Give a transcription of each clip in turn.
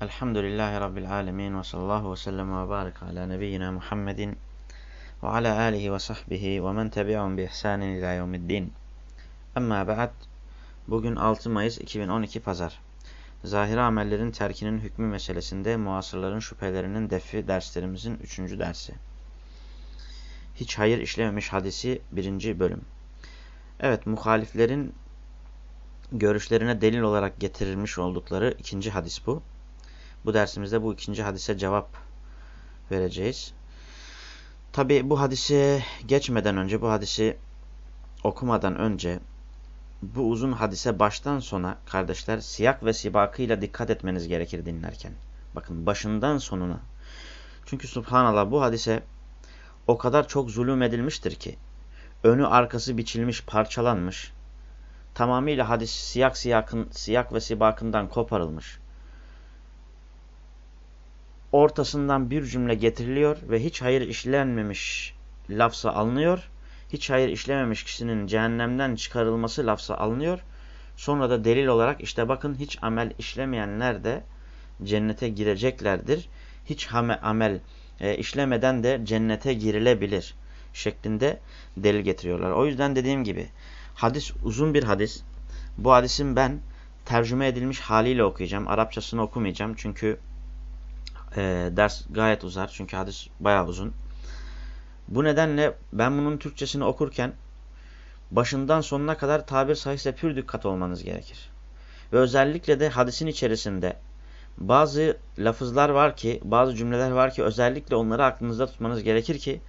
Elhamdülillahi Rabbil alemin ve sallallahu ve sellem ve barik ala nebiyyina Muhammedin ve ala alihi ve sahbihi ve men tebi'un bi ihsanin ila yevmiddin. Amma ba'd. Bugün 6 Mayıs 2012 Pazar. Zahiri amellerin terkinin hükmü meselesinde muasırların şüphelerinin defi derslerimizin 3. dersi. Hiç hayır işlememiş hadisi 1. bölüm. Evet, muhaliflerin görüşlerine delil olarak getirilmiş oldukları ikinci hadis bu. Bu dersimizde bu ikinci hadise cevap vereceğiz. Tabi bu hadise geçmeden önce, bu hadisi okumadan önce bu uzun hadise baştan sona kardeşler siyak ve sibakıyla dikkat etmeniz gerekir dinlerken. Bakın başından sonuna. Çünkü subhanallah bu hadise o kadar çok zulüm edilmiştir ki önü arkası biçilmiş, parçalanmış. Tamamıyla hadis siyak siyakın, siyak ve sibakından koparılmış ortasından bir cümle getiriliyor ve hiç hayır işlenmemiş lafza alınıyor. Hiç hayır işlememiş kişinin cehennemden çıkarılması lafza alınıyor. Sonra da delil olarak işte bakın hiç amel işlemeyenler de cennete gireceklerdir. Hiç amel e, işlemeden de cennete girilebilir şeklinde delil getiriyorlar. O yüzden dediğim gibi hadis uzun bir hadis. Bu hadisin ben tercüme edilmiş haliyle okuyacağım. Arapçasını okumayacağım çünkü e, ders gayet uzar. Çünkü hadis bayağı uzun. Bu nedenle ben bunun Türkçesini okurken başından sonuna kadar tabir sayısıyla pür dikkat olmanız gerekir. Ve özellikle de hadisin içerisinde bazı lafızlar var ki, bazı cümleler var ki özellikle onları aklınızda tutmanız gerekir ki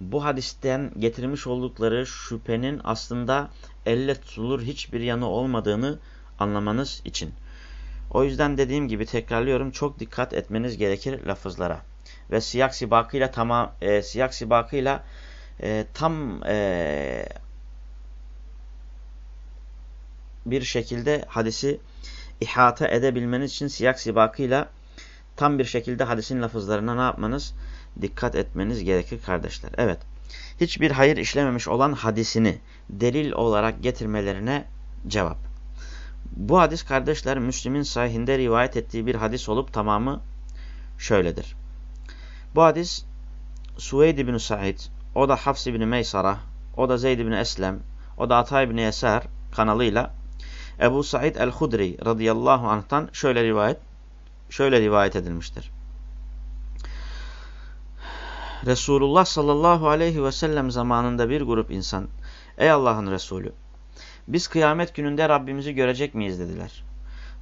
bu hadisten getirmiş oldukları şüphenin aslında elle tutulur hiçbir yanı olmadığını anlamanız için. O yüzden dediğim gibi tekrarlıyorum çok dikkat etmeniz gerekir lafızlara. Ve siyak sibakıyla tamam e, siyak sibakıyla e, tam e, bir şekilde hadisi ihata edebilmeniz için siyak sibakıyla tam bir şekilde hadisin lafızlarına ne yapmanız? Dikkat etmeniz gerekir kardeşler. Evet. Hiçbir hayır işlememiş olan hadisini delil olarak getirmelerine cevap. Bu hadis kardeşler Müslim'in sahihinde rivayet ettiği bir hadis olup tamamı şöyledir. Bu hadis Suveyd ibn Said, o da Hafs ibn Meysara, o da Zeyd ibn Eslem, o da Atay ibn Yeser kanalıyla Ebu Said el-Hudri radıyallahu anh'tan şöyle rivayet şöyle rivayet edilmiştir. Resulullah sallallahu aleyhi ve sellem zamanında bir grup insan ey Allah'ın Resulü biz kıyamet gününde Rabbimizi görecek miyiz dediler.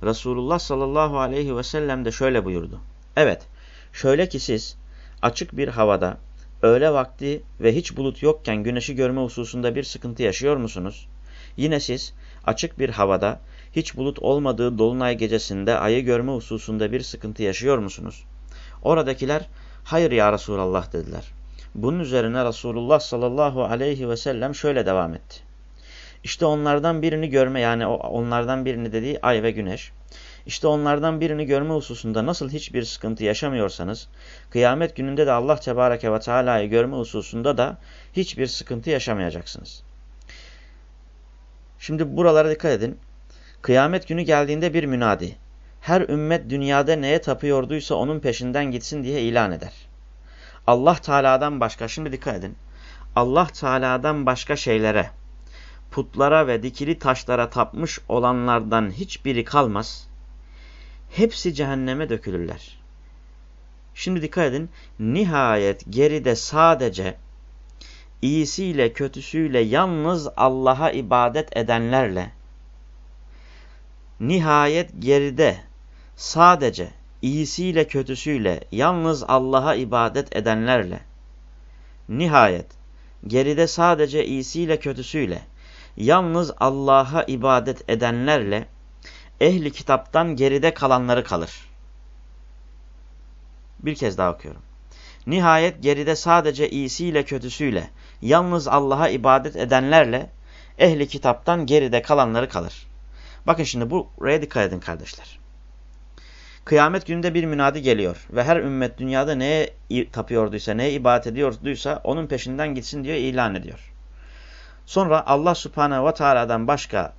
Resulullah sallallahu aleyhi ve sellem de şöyle buyurdu. Evet, şöyle ki siz açık bir havada öğle vakti ve hiç bulut yokken güneşi görme hususunda bir sıkıntı yaşıyor musunuz? Yine siz açık bir havada hiç bulut olmadığı dolunay gecesinde ayı görme hususunda bir sıkıntı yaşıyor musunuz? Oradakiler hayır ya Resulallah dediler. Bunun üzerine Resulullah sallallahu aleyhi ve sellem şöyle devam etti. İşte onlardan birini görme yani onlardan birini dediği ay ve güneş. İşte onlardan birini görme hususunda nasıl hiçbir sıkıntı yaşamıyorsanız, kıyamet gününde de Allah Tebareke ve Teala'yı görme hususunda da hiçbir sıkıntı yaşamayacaksınız. Şimdi buralara dikkat edin. Kıyamet günü geldiğinde bir münadi, her ümmet dünyada neye tapıyorduysa onun peşinden gitsin diye ilan eder. Allah Teala'dan başka, şimdi dikkat edin. Allah Teala'dan başka şeylere, putlara ve dikili taşlara tapmış olanlardan hiçbiri kalmaz. Hepsi cehenneme dökülürler. Şimdi dikkat edin. Nihayet geride sadece iyisiyle kötüsüyle yalnız Allah'a ibadet edenlerle nihayet geride sadece iyisiyle kötüsüyle yalnız Allah'a ibadet edenlerle nihayet geride sadece iyisiyle kötüsüyle yalnız Allah'a ibadet edenlerle ehli kitaptan geride kalanları kalır. Bir kez daha okuyorum. Nihayet geride sadece iyisiyle kötüsüyle yalnız Allah'a ibadet edenlerle ehli kitaptan geride kalanları kalır. Bakın şimdi buraya dikkat edin kardeşler. Kıyamet gününde bir münadi geliyor ve her ümmet dünyada neye tapıyorduysa, neye ibadet ediyorduysa onun peşinden gitsin diyor ilan ediyor. Sonra Allah subhanehu ve teala'dan başka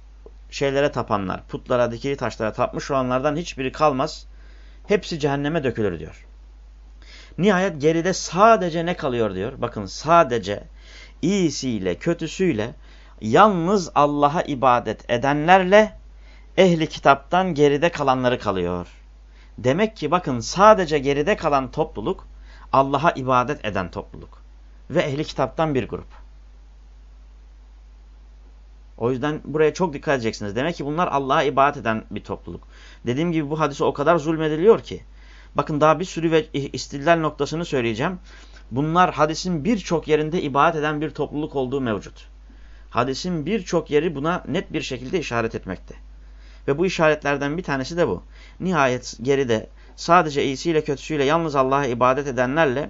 şeylere tapanlar, putlara, dikili taşlara tapmış olanlardan hiçbiri kalmaz. hepsi cehenneme dökülür diyor. Nihayet geride sadece ne kalıyor diyor. Bakın sadece iyisiyle kötüsüyle yalnız Allah'a ibadet edenlerle ehli kitaptan geride kalanları kalıyor. Demek ki bakın sadece geride kalan topluluk Allah'a ibadet eden topluluk. Ve ehli kitaptan bir grup. O yüzden buraya çok dikkat edeceksiniz. Demek ki bunlar Allah'a ibadet eden bir topluluk. Dediğim gibi bu hadise o kadar zulmediliyor ki. Bakın daha bir sürü ve istillal noktasını söyleyeceğim. Bunlar hadisin birçok yerinde ibadet eden bir topluluk olduğu mevcut. Hadisin birçok yeri buna net bir şekilde işaret etmekte. Ve bu işaretlerden bir tanesi de bu. Nihayet geride sadece iyisiyle kötüsüyle yalnız Allah'a ibadet edenlerle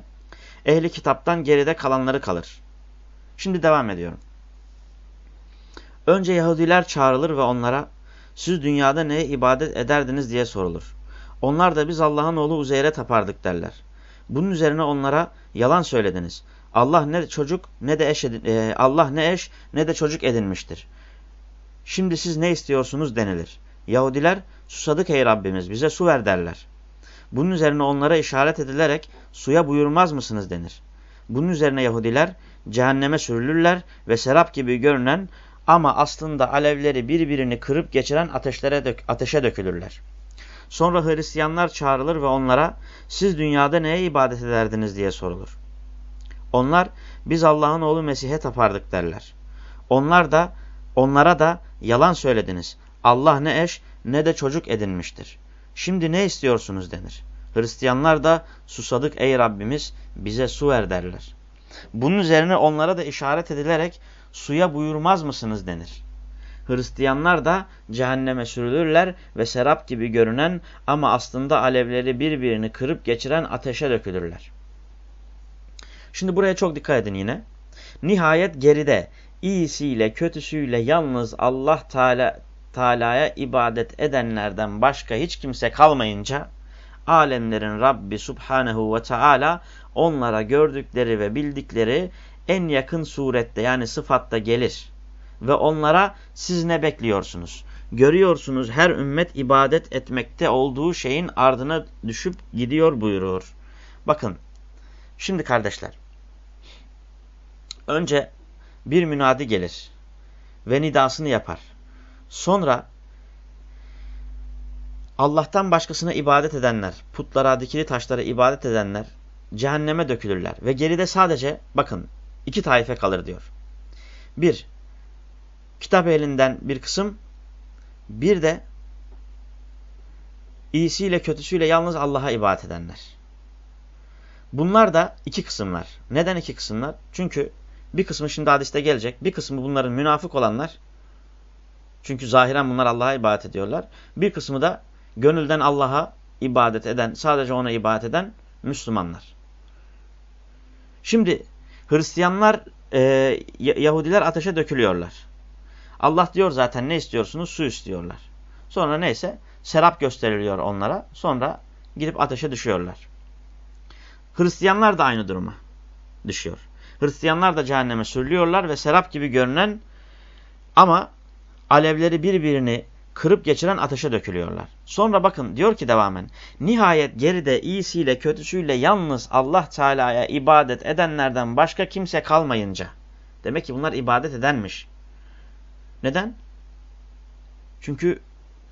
ehli kitaptan geride kalanları kalır. Şimdi devam ediyorum. Önce Yahudiler çağrılır ve onlara siz dünyada neye ibadet ederdiniz diye sorulur. Onlar da biz Allah'ın oğlu Uzeyr'e tapardık derler. Bunun üzerine onlara yalan söylediniz. Allah ne çocuk ne de eş edin, e, Allah ne eş ne de çocuk edinmiştir. Şimdi siz ne istiyorsunuz denilir. Yahudiler susadık ey Rabbimiz bize su ver derler. Bunun üzerine onlara işaret edilerek suya buyurmaz mısınız denir. Bunun üzerine Yahudiler cehenneme sürülürler ve serap gibi görünen ama aslında alevleri birbirini kırıp geçiren ateşlere dök ateşe dökülürler. Sonra Hristiyanlar çağrılır ve onlara siz dünyada neye ibadet ederdiniz diye sorulur. Onlar biz Allah'ın oğlu Mesih'e tapardık derler. Onlar da onlara da yalan söylediniz. Allah ne eş ne de çocuk edinmiştir. Şimdi ne istiyorsunuz denir. Hristiyanlar da susadık ey Rabbimiz bize su ver derler. Bunun üzerine onlara da işaret edilerek suya buyurmaz mısınız denir. Hristiyanlar da cehenneme sürülürler ve serap gibi görünen ama aslında alevleri birbirini kırıp geçiren ateşe dökülürler. Şimdi buraya çok dikkat edin yine. Nihayet geride iyisiyle kötüsüyle yalnız Allah Teala ibadet edenlerden başka hiç kimse kalmayınca alemlerin Rabbi Subhanehu ve Teala onlara gördükleri ve bildikleri en yakın surette yani sıfatta gelir. Ve onlara siz ne bekliyorsunuz? Görüyorsunuz her ümmet ibadet etmekte olduğu şeyin ardına düşüp gidiyor buyurur. Bakın şimdi kardeşler önce bir münadi gelir ve nidasını yapar. Sonra Allah'tan başkasına ibadet edenler, putlara, dikili taşlara ibadet edenler cehenneme dökülürler. Ve geride sadece bakın iki taife kalır diyor. Bir, kitap elinden bir kısım, bir de iyisiyle kötüsüyle yalnız Allah'a ibadet edenler. Bunlar da iki kısımlar. Neden iki kısımlar? Çünkü bir kısmı şimdi hadiste gelecek. Bir kısmı bunların münafık olanlar. Çünkü zahiren bunlar Allah'a ibadet ediyorlar. Bir kısmı da gönülden Allah'a ibadet eden, sadece ona ibadet eden Müslümanlar. Şimdi Hristiyanlar, e, Yahudiler ateşe dökülüyorlar. Allah diyor zaten ne istiyorsunuz? Su istiyorlar. Sonra neyse serap gösteriliyor onlara. Sonra gidip ateşe düşüyorlar. Hristiyanlar da aynı duruma düşüyor. Hristiyanlar da cehenneme sürülüyorlar ve serap gibi görünen ama alevleri birbirini kırıp geçiren ateşe dökülüyorlar. Sonra bakın diyor ki devamen nihayet geride iyisiyle kötüsüyle yalnız Allah Teala'ya ibadet edenlerden başka kimse kalmayınca. Demek ki bunlar ibadet edenmiş. Neden? Çünkü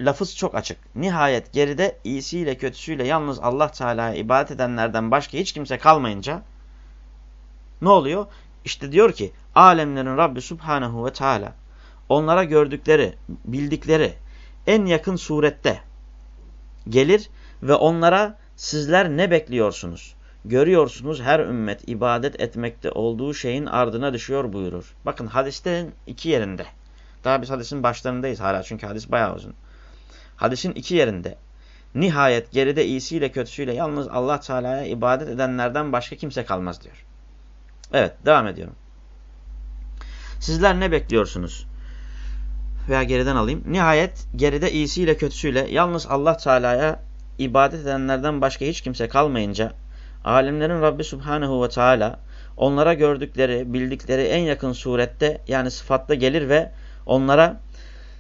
lafız çok açık. Nihayet geride iyisiyle kötüsüyle yalnız Allah Teala'ya ibadet edenlerden başka hiç kimse kalmayınca ne oluyor? İşte diyor ki alemlerin Rabbi Subhanahu ve Teala onlara gördükleri, bildikleri en yakın surette gelir ve onlara sizler ne bekliyorsunuz? Görüyorsunuz her ümmet ibadet etmekte olduğu şeyin ardına düşüyor buyurur. Bakın hadisten iki yerinde. Daha biz hadisin başlarındayız hala çünkü hadis bayağı uzun. Hadisin iki yerinde. Nihayet geride iyisiyle kötüsüyle yalnız Allah Teala'ya ibadet edenlerden başka kimse kalmaz diyor. Evet devam ediyorum. Sizler ne bekliyorsunuz? Veya geriden alayım. Nihayet geride iyisiyle kötüsüyle yalnız Allah Teala'ya ibadet edenlerden başka hiç kimse kalmayınca alimlerin Rabbi Subhanahu ve Teala onlara gördükleri, bildikleri en yakın surette yani sıfatta gelir ve onlara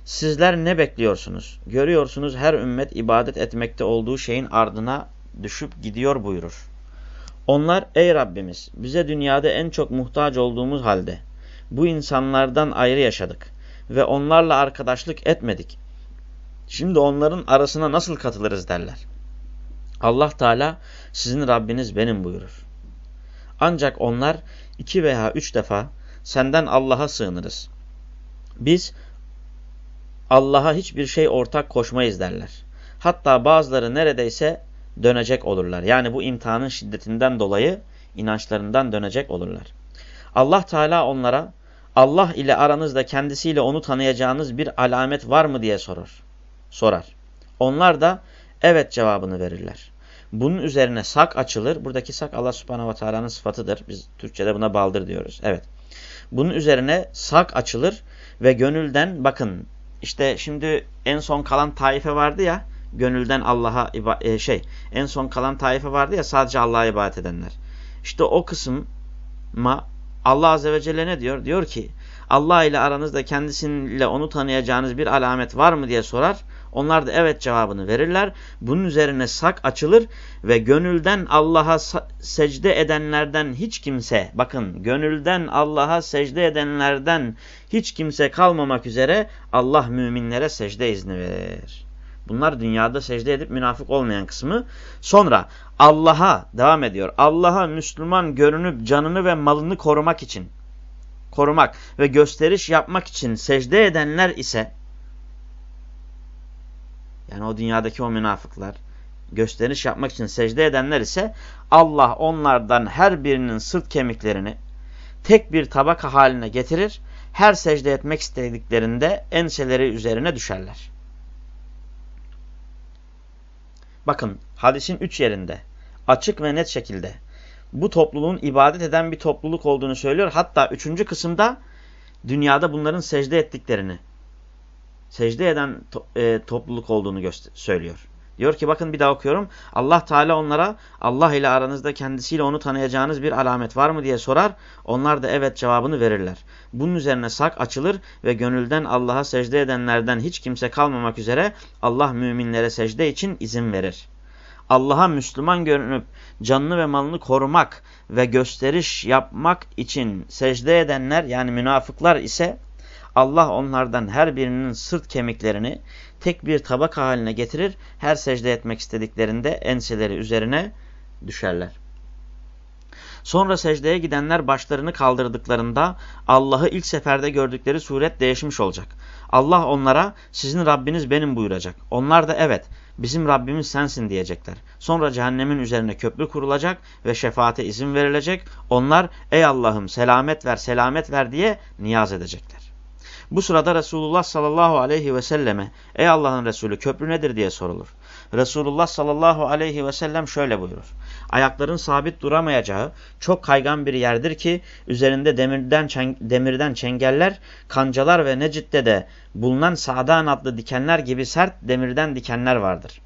Sizler ne bekliyorsunuz? Görüyorsunuz her ümmet ibadet etmekte olduğu şeyin ardına düşüp gidiyor buyurur. Onlar ey Rabbimiz bize dünyada en çok muhtaç olduğumuz halde bu insanlardan ayrı yaşadık ve onlarla arkadaşlık etmedik. Şimdi onların arasına nasıl katılırız derler. Allah Teala sizin Rabbiniz benim buyurur. Ancak onlar iki veya üç defa senden Allah'a sığınırız. Biz Allah'a hiçbir şey ortak koşmayız derler. Hatta bazıları neredeyse dönecek olurlar. Yani bu imtihanın şiddetinden dolayı inançlarından dönecek olurlar. Allah Teala onlara Allah ile aranızda kendisiyle onu tanıyacağınız bir alamet var mı diye sorar. Sorar. Onlar da evet cevabını verirler. Bunun üzerine sak açılır. Buradaki sak Allah subhanahu ve teala'nın sıfatıdır. Biz Türkçe'de buna baldır diyoruz. Evet. Bunun üzerine sak açılır ve gönülden bakın işte şimdi en son kalan taife vardı ya gönülden Allah'a e, şey en son kalan taife vardı ya sadece Allah'a ibadet edenler. İşte o kısma Allah Azze ve Celle ne diyor? Diyor ki Allah ile aranızda kendisiyle onu tanıyacağınız bir alamet var mı diye sorar. Onlar da evet cevabını verirler. Bunun üzerine sak açılır ve gönülden Allah'a secde edenlerden hiç kimse, bakın gönülden Allah'a secde edenlerden hiç kimse kalmamak üzere Allah müminlere secde izni verir. Bunlar dünyada secde edip münafık olmayan kısmı. Sonra Allah'a devam ediyor. Allah'a Müslüman görünüp canını ve malını korumak için korumak ve gösteriş yapmak için secde edenler ise yani o dünyadaki o münafıklar gösteriş yapmak için secde edenler ise Allah onlardan her birinin sırt kemiklerini tek bir tabaka haline getirir. Her secde etmek istediklerinde enseleri üzerine düşerler. Bakın hadisin üç yerinde açık ve net şekilde bu topluluğun ibadet eden bir topluluk olduğunu söylüyor. Hatta üçüncü kısımda dünyada bunların secde ettiklerini, secde eden to e, topluluk olduğunu söylüyor. Diyor ki bakın bir daha okuyorum. Allah Teala onlara Allah ile aranızda kendisiyle onu tanıyacağınız bir alamet var mı diye sorar. Onlar da evet cevabını verirler. Bunun üzerine sak açılır ve gönülden Allah'a secde edenlerden hiç kimse kalmamak üzere Allah müminlere secde için izin verir. Allah'a Müslüman görünüp canını ve malını korumak ve gösteriş yapmak için secde edenler yani münafıklar ise Allah onlardan her birinin sırt kemiklerini tek bir tabak haline getirir. Her secde etmek istediklerinde enseleri üzerine düşerler. Sonra secdeye gidenler başlarını kaldırdıklarında Allah'ı ilk seferde gördükleri suret değişmiş olacak. Allah onlara sizin Rabbiniz benim buyuracak. Onlar da evet bizim Rabbimiz sensin diyecekler. Sonra cehennemin üzerine köprü kurulacak ve şefaate izin verilecek. Onlar ey Allah'ım selamet ver selamet ver diye niyaz edecekler. Bu sırada Resulullah sallallahu aleyhi ve selleme ey Allah'ın Resulü köprü nedir diye sorulur. Resulullah sallallahu aleyhi ve sellem şöyle buyurur. Ayakların sabit duramayacağı çok kaygan bir yerdir ki üzerinde demirden, demirden çengeller, kancalar ve Necid'de de bulunan Sa'dan adlı dikenler gibi sert demirden dikenler vardır.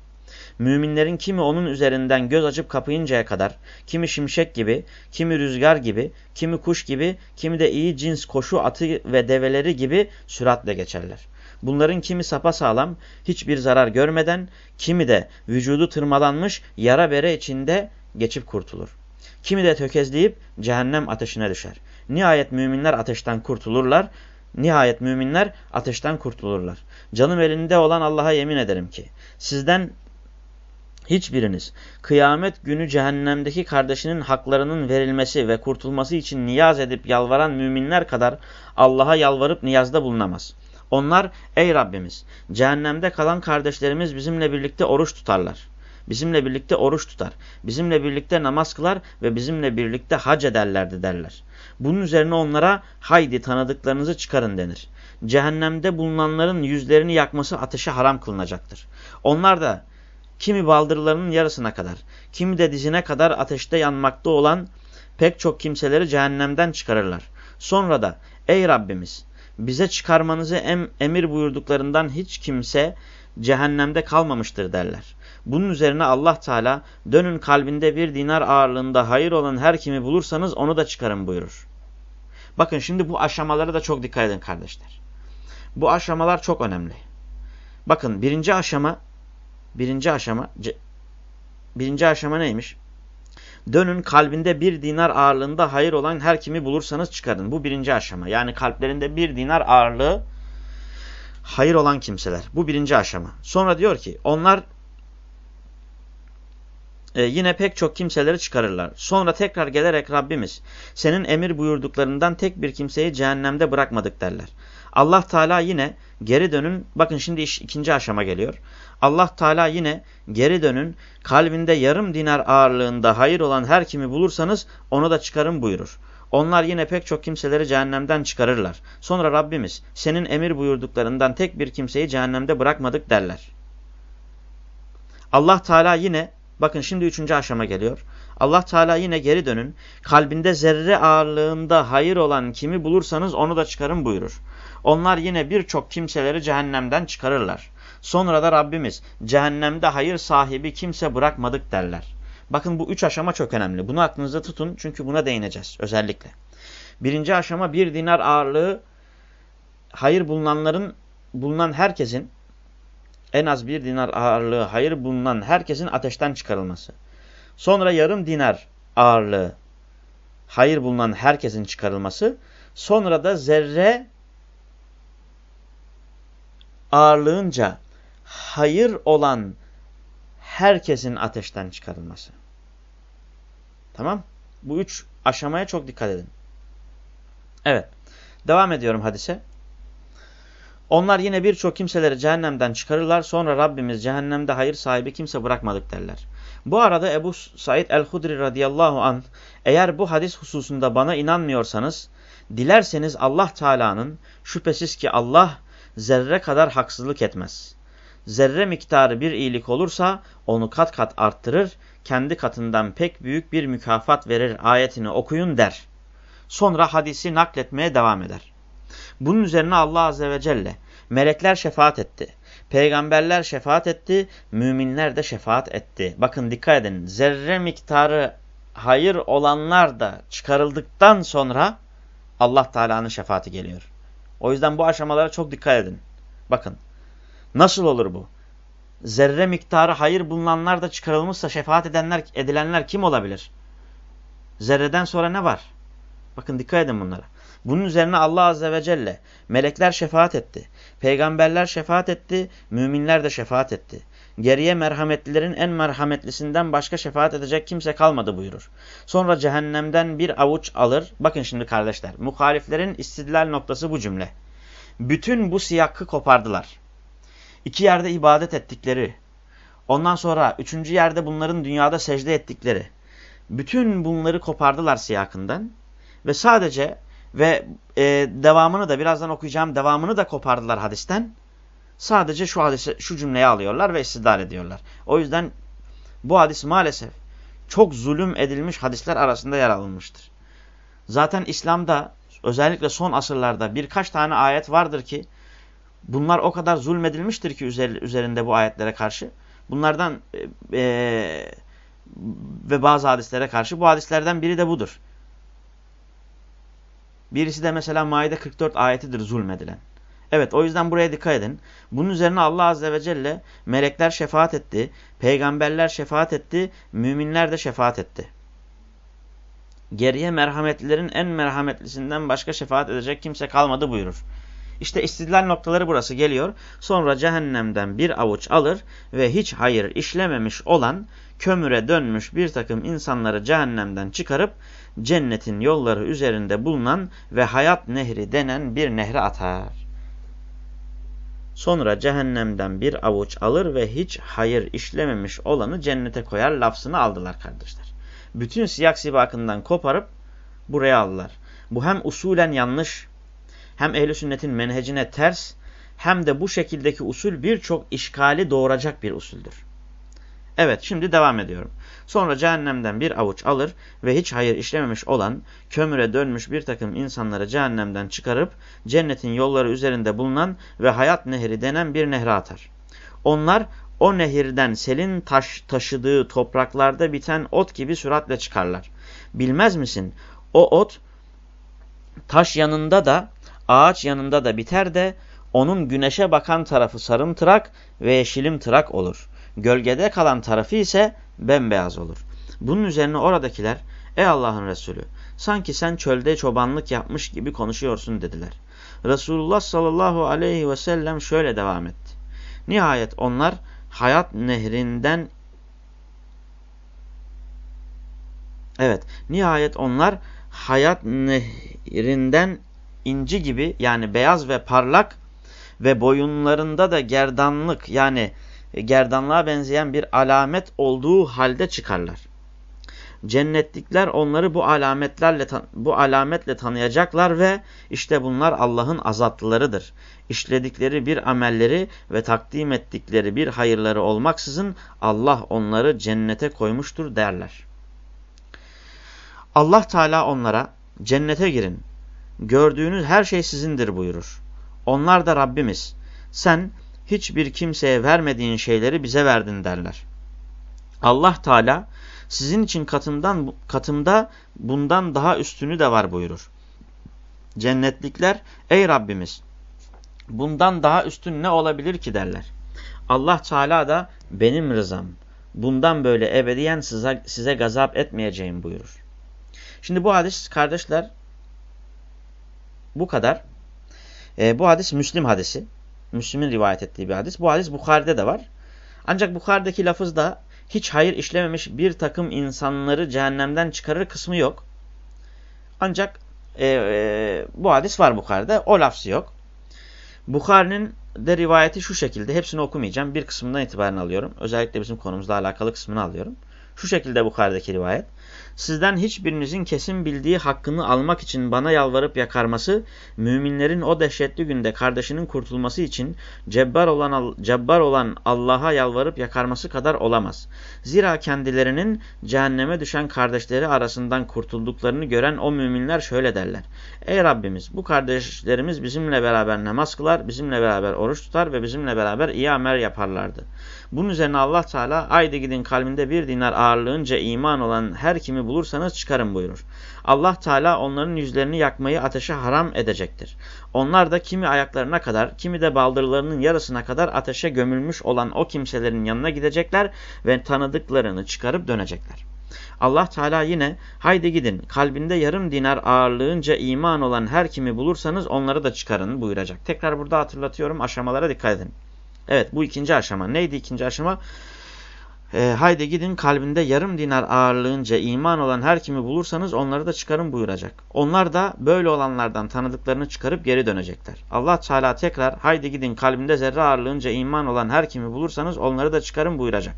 Müminlerin kimi onun üzerinden göz açıp kapayıncaya kadar, kimi şimşek gibi, kimi rüzgar gibi, kimi kuş gibi, kimi de iyi cins koşu atı ve develeri gibi süratle geçerler. Bunların kimi sapasağlam, hiçbir zarar görmeden, kimi de vücudu tırmalanmış, yara bere içinde geçip kurtulur. Kimi de tökezleyip cehennem ateşine düşer. Nihayet müminler ateşten kurtulurlar. Nihayet müminler ateşten kurtulurlar. Canım elinde olan Allah'a yemin ederim ki sizden hiçbiriniz kıyamet günü cehennemdeki kardeşinin haklarının verilmesi ve kurtulması için niyaz edip yalvaran müminler kadar Allah'a yalvarıp niyazda bulunamaz. Onlar ey Rabbimiz cehennemde kalan kardeşlerimiz bizimle birlikte oruç tutarlar. Bizimle birlikte oruç tutar. Bizimle birlikte namaz kılar ve bizimle birlikte hac ederlerdi derler. Bunun üzerine onlara haydi tanıdıklarınızı çıkarın denir. Cehennemde bulunanların yüzlerini yakması ateşe haram kılınacaktır. Onlar da kimi baldırlarının yarısına kadar, kimi de dizine kadar ateşte yanmakta olan pek çok kimseleri cehennemden çıkarırlar. Sonra da ey Rabbimiz bize çıkarmanızı em emir buyurduklarından hiç kimse cehennemde kalmamıştır derler. Bunun üzerine Allah Teala dönün kalbinde bir dinar ağırlığında hayır olan her kimi bulursanız onu da çıkarın buyurur. Bakın şimdi bu aşamalara da çok dikkat edin kardeşler. Bu aşamalar çok önemli. Bakın birinci aşama birinci aşama birinci aşama neymiş? Dönün kalbinde bir dinar ağırlığında hayır olan her kimi bulursanız çıkarın. Bu birinci aşama. Yani kalplerinde bir dinar ağırlığı hayır olan kimseler. Bu birinci aşama. Sonra diyor ki onlar e, yine pek çok kimseleri çıkarırlar. Sonra tekrar gelerek Rabbimiz senin emir buyurduklarından tek bir kimseyi cehennemde bırakmadık derler. Allah Teala yine geri dönün. Bakın şimdi iş, ikinci aşama geliyor. Allah Teala yine geri dönün. Kalbinde yarım dinar ağırlığında hayır olan her kimi bulursanız onu da çıkarın buyurur. Onlar yine pek çok kimseleri cehennemden çıkarırlar. Sonra Rabbimiz senin emir buyurduklarından tek bir kimseyi cehennemde bırakmadık derler. Allah Teala yine bakın şimdi üçüncü aşama geliyor. Allah Teala yine geri dönün. Kalbinde zerre ağırlığında hayır olan kimi bulursanız onu da çıkarın buyurur. Onlar yine birçok kimseleri cehennemden çıkarırlar. Sonra da Rabbimiz cehennemde hayır sahibi kimse bırakmadık derler. Bakın bu üç aşama çok önemli. Bunu aklınızda tutun çünkü buna değineceğiz özellikle. Birinci aşama bir dinar ağırlığı hayır bulunanların bulunan herkesin en az bir dinar ağırlığı hayır bulunan herkesin ateşten çıkarılması. Sonra yarım dinar ağırlığı hayır bulunan herkesin çıkarılması. Sonra da zerre ağırlığınca hayır olan herkesin ateşten çıkarılması. Tamam? Bu üç aşamaya çok dikkat edin. Evet. Devam ediyorum hadise. Onlar yine birçok kimseleri cehennemden çıkarırlar. Sonra Rabbimiz cehennemde hayır sahibi kimse bırakmadık derler. Bu arada Ebu Said el-Hudri radıyallahu an eğer bu hadis hususunda bana inanmıyorsanız dilerseniz Allah Teala'nın şüphesiz ki Allah zerre kadar haksızlık etmez. Zerre miktarı bir iyilik olursa onu kat kat arttırır, kendi katından pek büyük bir mükafat verir ayetini okuyun der. Sonra hadisi nakletmeye devam eder. Bunun üzerine Allah Azze ve Celle melekler şefaat etti. Peygamberler şefaat etti, müminler de şefaat etti. Bakın dikkat edin. Zerre miktarı hayır olanlar da çıkarıldıktan sonra Allah Teala'nın şefaati geliyor. O yüzden bu aşamalara çok dikkat edin. Bakın. Nasıl olur bu? Zerre miktarı hayır bulunanlar da çıkarılmışsa şefaat edenler, edilenler kim olabilir? Zerreden sonra ne var? Bakın dikkat edin bunlara. Bunun üzerine Allah Azze ve Celle melekler şefaat etti. Peygamberler şefaat etti. Müminler de şefaat etti. Geriye merhametlilerin en merhametlisinden başka şefaat edecek kimse kalmadı buyurur. Sonra cehennemden bir avuç alır. Bakın şimdi kardeşler. Muhaliflerin istidlal noktası bu cümle. Bütün bu siyakı kopardılar. İki yerde ibadet ettikleri. Ondan sonra üçüncü yerde bunların dünyada secde ettikleri. Bütün bunları kopardılar siyakından. Ve sadece ve e, devamını da birazdan okuyacağım devamını da kopardılar hadisten. Sadece şu hadise, şu cümleyi alıyorlar ve istidal ediyorlar. O yüzden bu hadis maalesef çok zulüm edilmiş hadisler arasında yer alınmıştır. Zaten İslam'da özellikle son asırlarda birkaç tane ayet vardır ki bunlar o kadar zulmedilmiştir ki üzerinde bu ayetlere karşı. Bunlardan e, e, ve bazı hadislere karşı bu hadislerden biri de budur. Birisi de mesela Maide 44 ayetidir zulmedilen. Evet o yüzden buraya dikkat edin. Bunun üzerine Allah Azze ve Celle melekler şefaat etti, peygamberler şefaat etti, müminler de şefaat etti. Geriye merhametlilerin en merhametlisinden başka şefaat edecek kimse kalmadı buyurur. İşte istidlal noktaları burası geliyor. Sonra cehennemden bir avuç alır ve hiç hayır işlememiş olan kömüre dönmüş bir takım insanları cehennemden çıkarıp cennetin yolları üzerinde bulunan ve hayat nehri denen bir nehre atar. Sonra cehennemden bir avuç alır ve hiç hayır işlememiş olanı cennete koyar lafzını aldılar kardeşler. Bütün siyak sibakından koparıp buraya aldılar. Bu hem usulen yanlış, hem ehli sünnetin menhecine ters, hem de bu şekildeki usul birçok işgali doğuracak bir usuldür. Evet şimdi devam ediyorum. Sonra cehennemden bir avuç alır ve hiç hayır işlememiş olan kömüre dönmüş bir takım insanları cehennemden çıkarıp cennetin yolları üzerinde bulunan ve hayat nehri denen bir nehre atar. Onlar o nehirden selin taş, taşıdığı topraklarda biten ot gibi süratle çıkarlar. Bilmez misin? O ot taş yanında da ağaç yanında da biter de Onun güneşe bakan tarafı sarımtırak ve yeşilimtırak olur. Gölgede kalan tarafı ise bembeyaz olur. Bunun üzerine oradakiler ey Allah'ın Resulü sanki sen çölde çobanlık yapmış gibi konuşuyorsun dediler. Resulullah sallallahu aleyhi ve sellem şöyle devam etti. Nihayet onlar hayat nehrinden Evet, nihayet onlar hayat nehrinden inci gibi yani beyaz ve parlak ve boyunlarında da gerdanlık yani gerdanlığa benzeyen bir alamet olduğu halde çıkarlar. Cennetlikler onları bu alametlerle bu alametle tanıyacaklar ve işte bunlar Allah'ın azatlılarıdır. İşledikleri bir amelleri ve takdim ettikleri bir hayırları olmaksızın Allah onları cennete koymuştur derler. Allah Teala onlara cennete girin. Gördüğünüz her şey sizindir buyurur. Onlar da Rabbimiz. Sen hiçbir kimseye vermediğin şeyleri bize verdin derler. Allah Teala sizin için katımdan katımda bundan daha üstünü de var buyurur. Cennetlikler ey Rabbimiz bundan daha üstün ne olabilir ki derler. Allah Teala da benim rızam bundan böyle ebediyen size, size gazap etmeyeceğim buyurur. Şimdi bu hadis kardeşler bu kadar. E, bu hadis Müslim hadisi. Müslim'in rivayet ettiği bir hadis. Bu hadis Bukhari'de de var. Ancak Bukhari'deki lafızda hiç hayır işlememiş bir takım insanları cehennemden çıkarır kısmı yok. Ancak e, e, bu hadis var Bukhari'de. O lafzı yok. Bukhari'nin de rivayeti şu şekilde. Hepsini okumayacağım. Bir kısmından itibaren alıyorum. Özellikle bizim konumuzla alakalı kısmını alıyorum. Şu şekilde Bukhari'deki rivayet sizden hiçbirinizin kesin bildiği hakkını almak için bana yalvarıp yakarması, müminlerin o dehşetli günde kardeşinin kurtulması için cebbar olan, cebbar olan Allah'a yalvarıp yakarması kadar olamaz. Zira kendilerinin cehenneme düşen kardeşleri arasından kurtulduklarını gören o müminler şöyle derler. Ey Rabbimiz bu kardeşlerimiz bizimle beraber namaz kılar, bizimle beraber oruç tutar ve bizimle beraber iyi amel yaparlardı. Bunun üzerine Allah Teala ayda gidin kalbinde bir dinar ağırlığınca iman olan her kimi bulursanız çıkarın buyurur. Allah Teala onların yüzlerini yakmayı ateşe haram edecektir. Onlar da kimi ayaklarına kadar kimi de baldırlarının yarısına kadar ateşe gömülmüş olan o kimselerin yanına gidecekler ve tanıdıklarını çıkarıp dönecekler. Allah Teala yine haydi gidin kalbinde yarım dinar ağırlığınca iman olan her kimi bulursanız onları da çıkarın buyuracak. Tekrar burada hatırlatıyorum aşamalara dikkat edin. Evet bu ikinci aşama. Neydi ikinci aşama? E, haydi gidin kalbinde yarım dinar ağırlığınca iman olan her kimi bulursanız onları da çıkarın buyuracak. Onlar da böyle olanlardan tanıdıklarını çıkarıp geri dönecekler. Allah Teala tekrar haydi gidin kalbinde zerre ağırlığınca iman olan her kimi bulursanız onları da çıkarın buyuracak.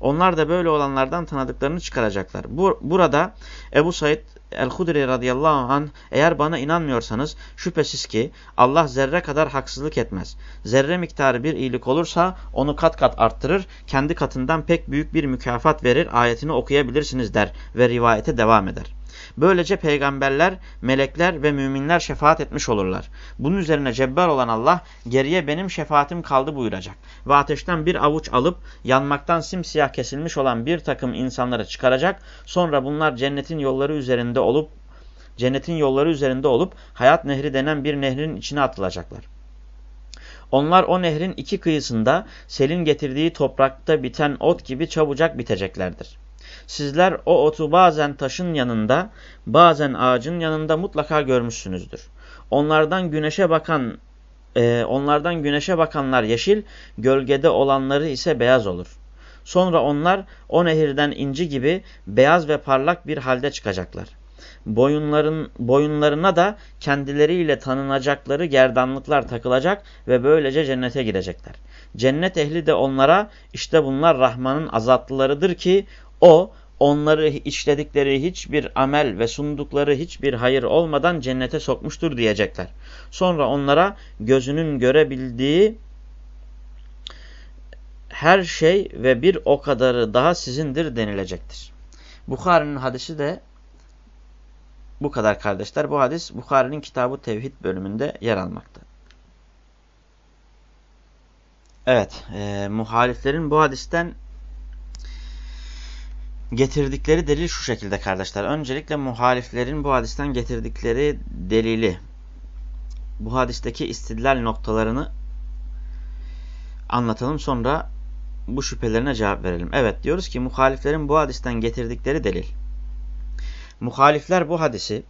Onlar da böyle olanlardan tanıdıklarını çıkaracaklar. Bu, burada Ebu Said El-Hudri radıyallahu anh eğer bana inanmıyorsanız şüphesiz ki Allah zerre kadar haksızlık etmez. Zerre miktarı bir iyilik olursa onu kat kat arttırır, kendi katından pek büyük bir mükafat verir ayetini okuyabilirsiniz der ve rivayete devam eder. Böylece peygamberler, melekler ve müminler şefaat etmiş olurlar. Bunun üzerine cebbar olan Allah geriye benim şefaatim kaldı buyuracak. Ve ateşten bir avuç alıp yanmaktan simsiyah kesilmiş olan bir takım insanları çıkaracak. Sonra bunlar cennetin yolları üzerinde olup cennetin yolları üzerinde olup hayat nehri denen bir nehrin içine atılacaklar. Onlar o nehrin iki kıyısında selin getirdiği toprakta biten ot gibi çabucak biteceklerdir. Sizler o otu bazen taşın yanında, bazen ağacın yanında mutlaka görmüşsünüzdür. Onlardan güneşe bakan e, onlardan güneşe bakanlar yeşil, gölgede olanları ise beyaz olur. Sonra onlar o nehirden inci gibi beyaz ve parlak bir halde çıkacaklar. Boyunların, boyunlarına da kendileriyle tanınacakları gerdanlıklar takılacak ve böylece cennete girecekler. Cennet ehli de onlara işte bunlar Rahman'ın azatlılarıdır ki o onları işledikleri hiçbir amel ve sundukları hiçbir hayır olmadan cennete sokmuştur diyecekler. Sonra onlara gözünün görebildiği her şey ve bir o kadarı daha sizindir denilecektir. Bukhari'nin hadisi de bu kadar kardeşler. Bu hadis Bukhari'nin kitabı Tevhid bölümünde yer almakta. Evet, e, muhaliflerin bu hadisten getirdikleri delil şu şekilde kardeşler. Öncelikle muhaliflerin bu hadisten getirdikleri delili bu hadisteki istidlal noktalarını anlatalım sonra bu şüphelerine cevap verelim. Evet diyoruz ki muhaliflerin bu hadisten getirdikleri delil. Muhalifler bu hadisi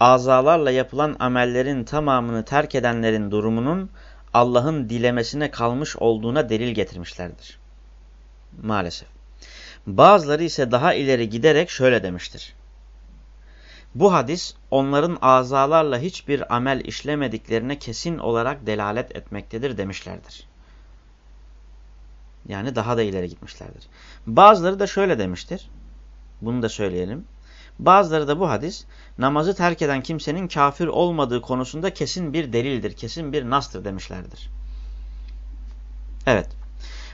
azalarla yapılan amellerin tamamını terk edenlerin durumunun Allah'ın dilemesine kalmış olduğuna delil getirmişlerdir. Maalesef. Bazıları ise daha ileri giderek şöyle demiştir. Bu hadis onların azalarla hiçbir amel işlemediklerine kesin olarak delalet etmektedir demişlerdir. Yani daha da ileri gitmişlerdir. Bazıları da şöyle demiştir. Bunu da söyleyelim. Bazıları da bu hadis namazı terk eden kimsenin kafir olmadığı konusunda kesin bir delildir, kesin bir nastır demişlerdir. Evet.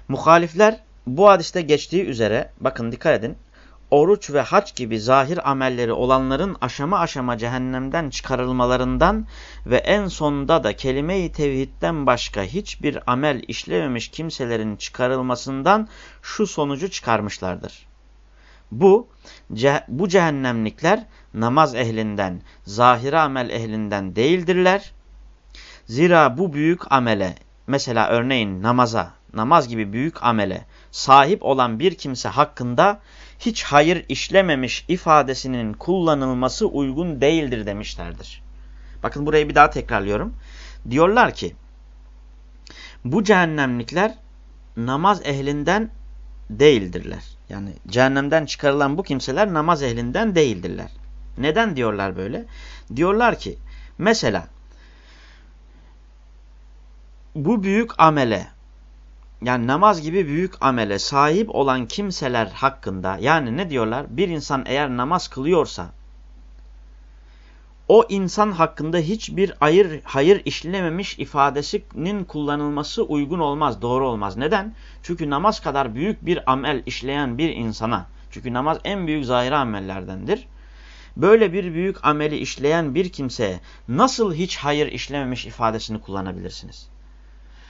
Muhalifler bu hadiste geçtiği üzere bakın dikkat edin. Oruç ve haç gibi zahir amelleri olanların aşama aşama cehennemden çıkarılmalarından ve en sonda da kelime-i tevhidden başka hiçbir amel işlememiş kimselerin çıkarılmasından şu sonucu çıkarmışlardır. Bu, bu cehennemlikler namaz ehlinden, zahire amel ehlinden değildirler. Zira bu büyük amele, mesela örneğin namaza, namaz gibi büyük amele sahip olan bir kimse hakkında hiç hayır işlememiş ifadesinin kullanılması uygun değildir demişlerdir. Bakın burayı bir daha tekrarlıyorum. Diyorlar ki bu cehennemlikler namaz ehlinden değildirler. Yani cehennemden çıkarılan bu kimseler namaz ehlinden değildirler. Neden diyorlar böyle? Diyorlar ki mesela bu büyük amele yani namaz gibi büyük amele sahip olan kimseler hakkında yani ne diyorlar? Bir insan eğer namaz kılıyorsa o insan hakkında hiçbir hayır, hayır işlememiş ifadesinin kullanılması uygun olmaz, doğru olmaz. Neden? Çünkü namaz kadar büyük bir amel işleyen bir insana, çünkü namaz en büyük zahiri amellerdendir. Böyle bir büyük ameli işleyen bir kimseye nasıl hiç hayır işlememiş ifadesini kullanabilirsiniz?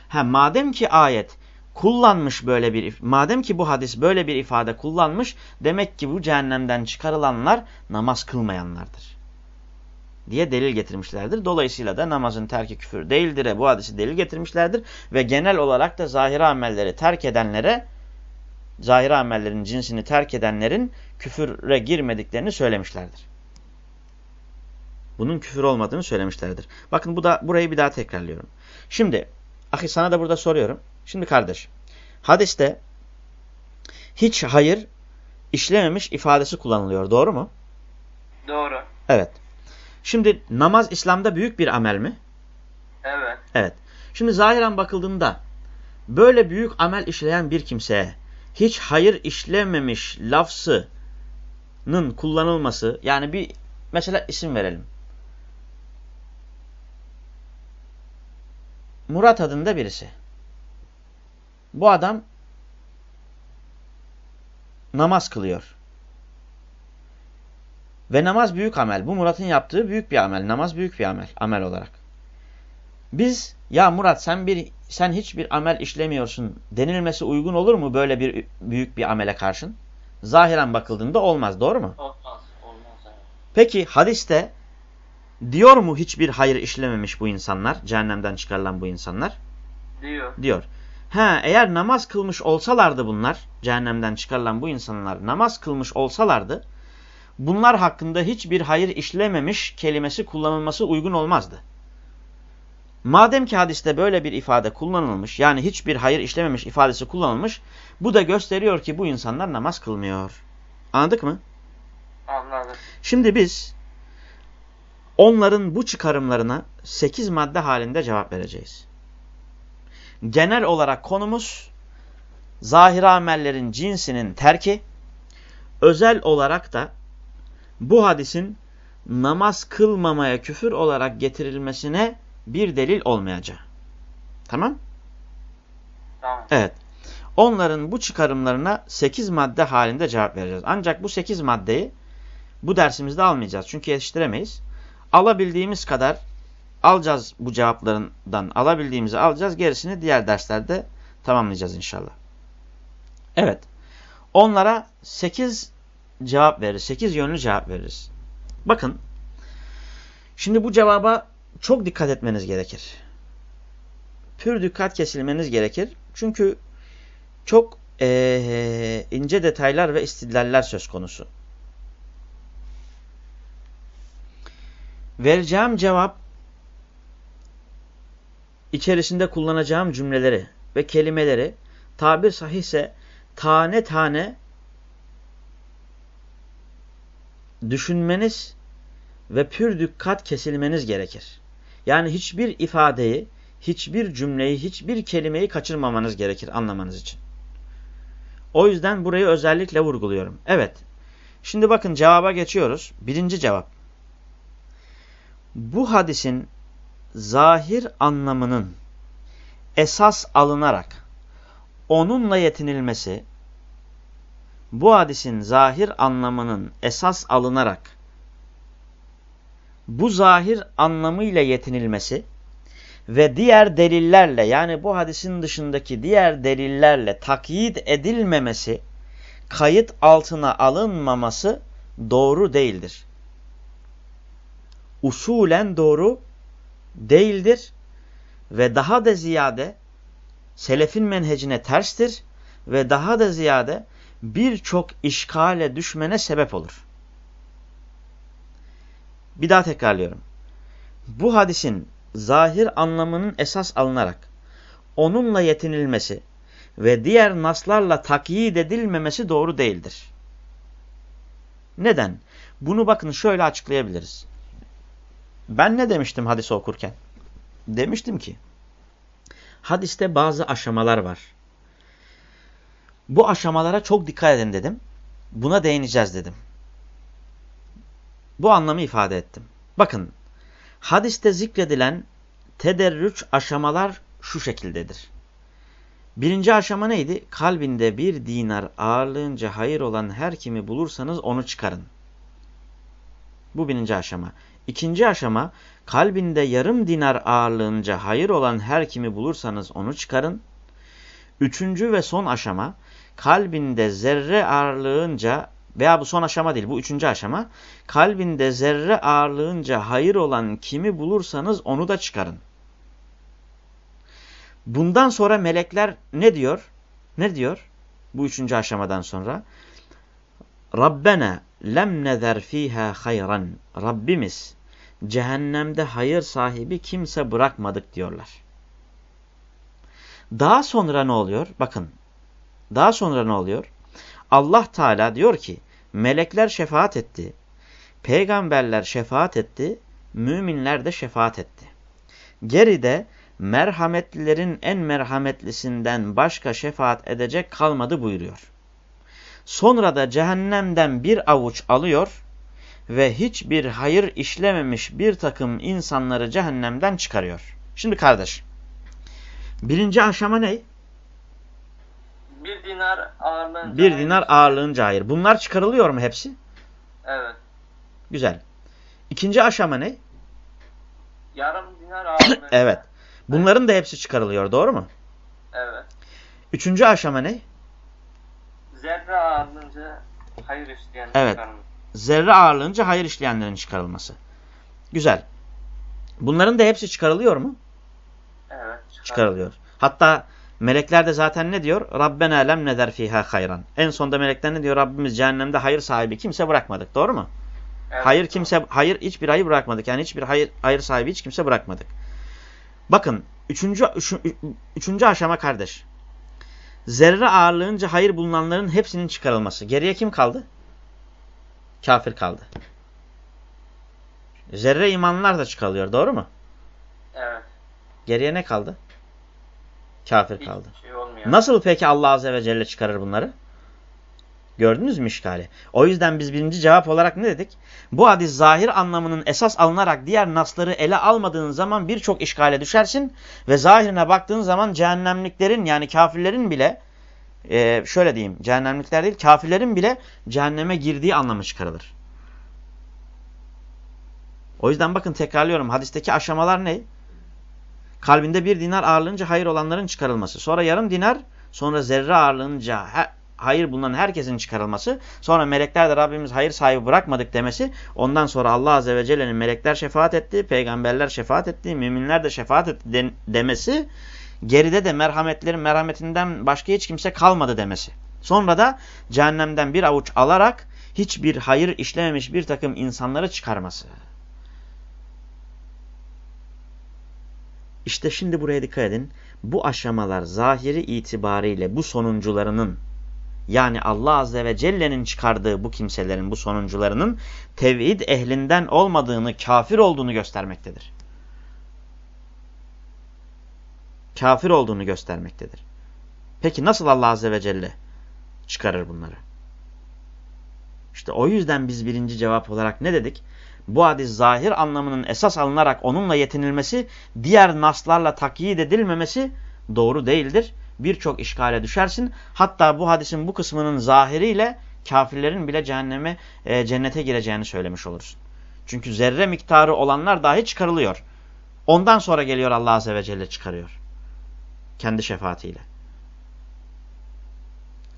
Ha, madem ki ayet kullanmış böyle bir madem ki bu hadis böyle bir ifade kullanmış demek ki bu cehennemden çıkarılanlar namaz kılmayanlardır diye delil getirmişlerdir. Dolayısıyla da namazın terki küfür değildir. Bu hadisi delil getirmişlerdir ve genel olarak da zahiri amelleri terk edenlere zahiri amellerin cinsini terk edenlerin küfüre girmediklerini söylemişlerdir. Bunun küfür olmadığını söylemişlerdir. Bakın bu da burayı bir daha tekrarlıyorum. Şimdi ahi sana da burada soruyorum. Şimdi kardeş, hadiste hiç hayır işlememiş ifadesi kullanılıyor. Doğru mu? Doğru. Evet. Şimdi namaz İslam'da büyük bir amel mi? Evet. Evet. Şimdi zahiren bakıldığında böyle büyük amel işleyen bir kimseye hiç hayır işlememiş lafzının kullanılması yani bir mesela isim verelim. Murat adında birisi. Bu adam namaz kılıyor. Ve namaz büyük amel. Bu Murat'ın yaptığı büyük bir amel. Namaz büyük bir amel, amel olarak. Biz ya Murat sen bir sen hiçbir amel işlemiyorsun denilmesi uygun olur mu böyle bir büyük bir amele karşın? Zahiren bakıldığında olmaz. Doğru mu? Olmaz. Olmaz. Peki hadiste diyor mu hiçbir hayır işlememiş bu insanlar? Cehennemden çıkarılan bu insanlar? Diyor. Diyor. Ha, eğer namaz kılmış olsalardı bunlar, cehennemden çıkarılan bu insanlar namaz kılmış olsalardı, bunlar hakkında hiçbir hayır işlememiş kelimesi kullanılması uygun olmazdı. Madem ki hadiste böyle bir ifade kullanılmış, yani hiçbir hayır işlememiş ifadesi kullanılmış, bu da gösteriyor ki bu insanlar namaz kılmıyor. Anladık mı? Anladım. Şimdi biz onların bu çıkarımlarına 8 madde halinde cevap vereceğiz. Genel olarak konumuz zahir amellerin cinsinin terki, özel olarak da bu hadisin namaz kılmamaya küfür olarak getirilmesine bir delil olmayacak. Tamam? Tamam. Evet. Onların bu çıkarımlarına 8 madde halinde cevap vereceğiz. Ancak bu 8 maddeyi bu dersimizde almayacağız. Çünkü yetiştiremeyiz. Alabildiğimiz kadar alacağız bu cevaplarından. Alabildiğimizi alacağız. Gerisini diğer derslerde tamamlayacağız inşallah. Evet. Onlara 8 cevap veririz. 8 yönlü cevap veririz. Bakın. Şimdi bu cevaba çok dikkat etmeniz gerekir. Pür dikkat kesilmeniz gerekir. Çünkü çok ee, ince detaylar ve istidlaller söz konusu. Vereceğim cevap içerisinde kullanacağım cümleleri ve kelimeleri tabir sahihse tane tane düşünmeniz ve pür dikkat kesilmeniz gerekir. Yani hiçbir ifadeyi, hiçbir cümleyi, hiçbir kelimeyi kaçırmamanız gerekir anlamanız için. O yüzden burayı özellikle vurguluyorum. Evet. Şimdi bakın cevaba geçiyoruz. Birinci cevap. Bu hadisin zahir anlamının esas alınarak onunla yetinilmesi, bu hadisin zahir anlamının esas alınarak bu zahir anlamıyla yetinilmesi ve diğer delillerle yani bu hadisin dışındaki diğer delillerle takyit edilmemesi, kayıt altına alınmaması doğru değildir. Usulen doğru ve daha da ziyade selefin menhecine terstir ve daha da ziyade birçok işgale düşmene sebep olur. Bir daha tekrarlıyorum. Bu hadisin zahir anlamının esas alınarak onunla yetinilmesi ve diğer naslarla takyit edilmemesi doğru değildir. Neden? Bunu bakın şöyle açıklayabiliriz. Ben ne demiştim hadisi okurken? Demiştim ki hadiste bazı aşamalar var. Bu aşamalara çok dikkat edin dedim. Buna değineceğiz dedim. Bu anlamı ifade ettim. Bakın hadiste zikredilen tederrüç aşamalar şu şekildedir. Birinci aşama neydi? Kalbinde bir dinar ağırlığınca hayır olan her kimi bulursanız onu çıkarın. Bu birinci aşama. İkinci aşama kalbinde yarım dinar ağırlığınca hayır olan her kimi bulursanız onu çıkarın. Üçüncü ve son aşama kalbinde zerre ağırlığınca veya bu son aşama değil bu üçüncü aşama kalbinde zerre ağırlığınca hayır olan kimi bulursanız onu da çıkarın. Bundan sonra melekler ne diyor? Ne diyor? Bu üçüncü aşamadan sonra. Rabbena lem nezer fiha hayran. Rabbimiz cehennemde hayır sahibi kimse bırakmadık diyorlar. Daha sonra ne oluyor? Bakın. Daha sonra ne oluyor? Allah Teala diyor ki melekler şefaat etti. Peygamberler şefaat etti. Müminler de şefaat etti. Geride merhametlilerin en merhametlisinden başka şefaat edecek kalmadı buyuruyor. Sonra da cehennemden bir avuç alıyor ve hiçbir hayır işlememiş bir takım insanları cehennemden çıkarıyor. Şimdi kardeş, birinci aşama ne? Bir dinar ağırlığınca. Bir dinar ağırlığınca hayır. Bunlar çıkarılıyor mu hepsi? Evet. Güzel. İkinci aşama ne? Yarım dinar ağırlığınca. Evet. Bunların da hepsi çıkarılıyor. Doğru mu? Evet. Üçüncü aşama ne? Zerre ağırlığınca hayır işleyen Evet. çıkarılır. Zerre ağırlığınca hayır işleyenlerin çıkarılması. Güzel. Bunların da hepsi çıkarılıyor mu? Evet. Çıkarılıyor. Hatta melekler de zaten ne diyor? Rabbena lem neder fiha hayran. En sonda melekler ne diyor? Rabbimiz cehennemde hayır sahibi kimse bırakmadık. Doğru mu? Evet, hayır doğru. kimse hayır hiçbir hayır bırakmadık. Yani hiçbir hayır hayır sahibi hiç kimse bırakmadık. Bakın üçüncü, üçü- üçüncü aşama kardeş. Zerre ağırlığınca hayır bulunanların hepsinin çıkarılması. Geriye kim kaldı? Kafir kaldı. Zerre imanlar da çıkarılıyor. Doğru mu? Evet. Geriye ne kaldı? Kafir Hiç kaldı. şey. Nasıl peki Allah Azze ve Celle çıkarır bunları? Gördünüz mü işgali? O yüzden biz birinci cevap olarak ne dedik? Bu hadis zahir anlamının esas alınarak diğer nasları ele almadığın zaman birçok işgale düşersin. Ve zahirine baktığın zaman cehennemliklerin yani kafirlerin bile e, şöyle diyeyim cehennemlikler değil kafirlerin bile cehenneme girdiği anlamı çıkarılır. O yüzden bakın tekrarlıyorum hadisteki aşamalar ne? Kalbinde bir dinar ağırlığınca hayır olanların çıkarılması. Sonra yarım dinar, sonra zerre ağırlığınca hayır bulunan herkesin çıkarılması, sonra melekler de Rabbimiz hayır sahibi bırakmadık demesi, ondan sonra Allah Azze ve Celle'nin melekler şefaat etti, peygamberler şefaat etti, müminler de şefaat etti de, demesi, geride de merhametlerin merhametinden başka hiç kimse kalmadı demesi. Sonra da cehennemden bir avuç alarak hiçbir hayır işlememiş bir takım insanları çıkarması. İşte şimdi buraya dikkat edin. Bu aşamalar zahiri itibariyle bu sonuncularının yani Allah Azze ve Celle'nin çıkardığı bu kimselerin, bu sonuncularının tevhid ehlinden olmadığını, kafir olduğunu göstermektedir. Kafir olduğunu göstermektedir. Peki nasıl Allah Azze ve Celle çıkarır bunları? İşte o yüzden biz birinci cevap olarak ne dedik? Bu hadis zahir anlamının esas alınarak onunla yetinilmesi, diğer naslarla takyit edilmemesi doğru değildir. Birçok işgale düşersin. Hatta bu hadisin bu kısmının zahiriyle kafirlerin bile cehenneme, e, cennete gireceğini söylemiş olursun. Çünkü zerre miktarı olanlar dahi çıkarılıyor. Ondan sonra geliyor Allah Azze ve Celle çıkarıyor. Kendi şefaatiyle.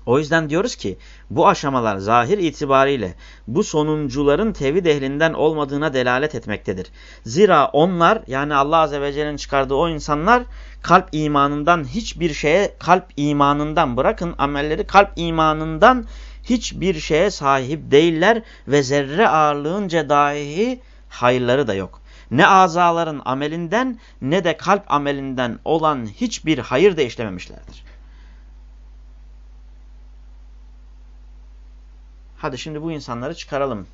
O yüzden diyoruz ki bu aşamalar zahir itibariyle bu sonuncuların tevhid ehlinden olmadığına delalet etmektedir. Zira onlar yani Allah Azze ve Celle'nin çıkardığı o insanlar kalp imanından hiçbir şeye kalp imanından bırakın amelleri kalp imanından hiçbir şeye sahip değiller ve zerre ağırlığınca dahi hayırları da yok. Ne azaların amelinden ne de kalp amelinden olan hiçbir hayır da işlememişlerdir. Hadi şimdi bu insanları çıkaralım.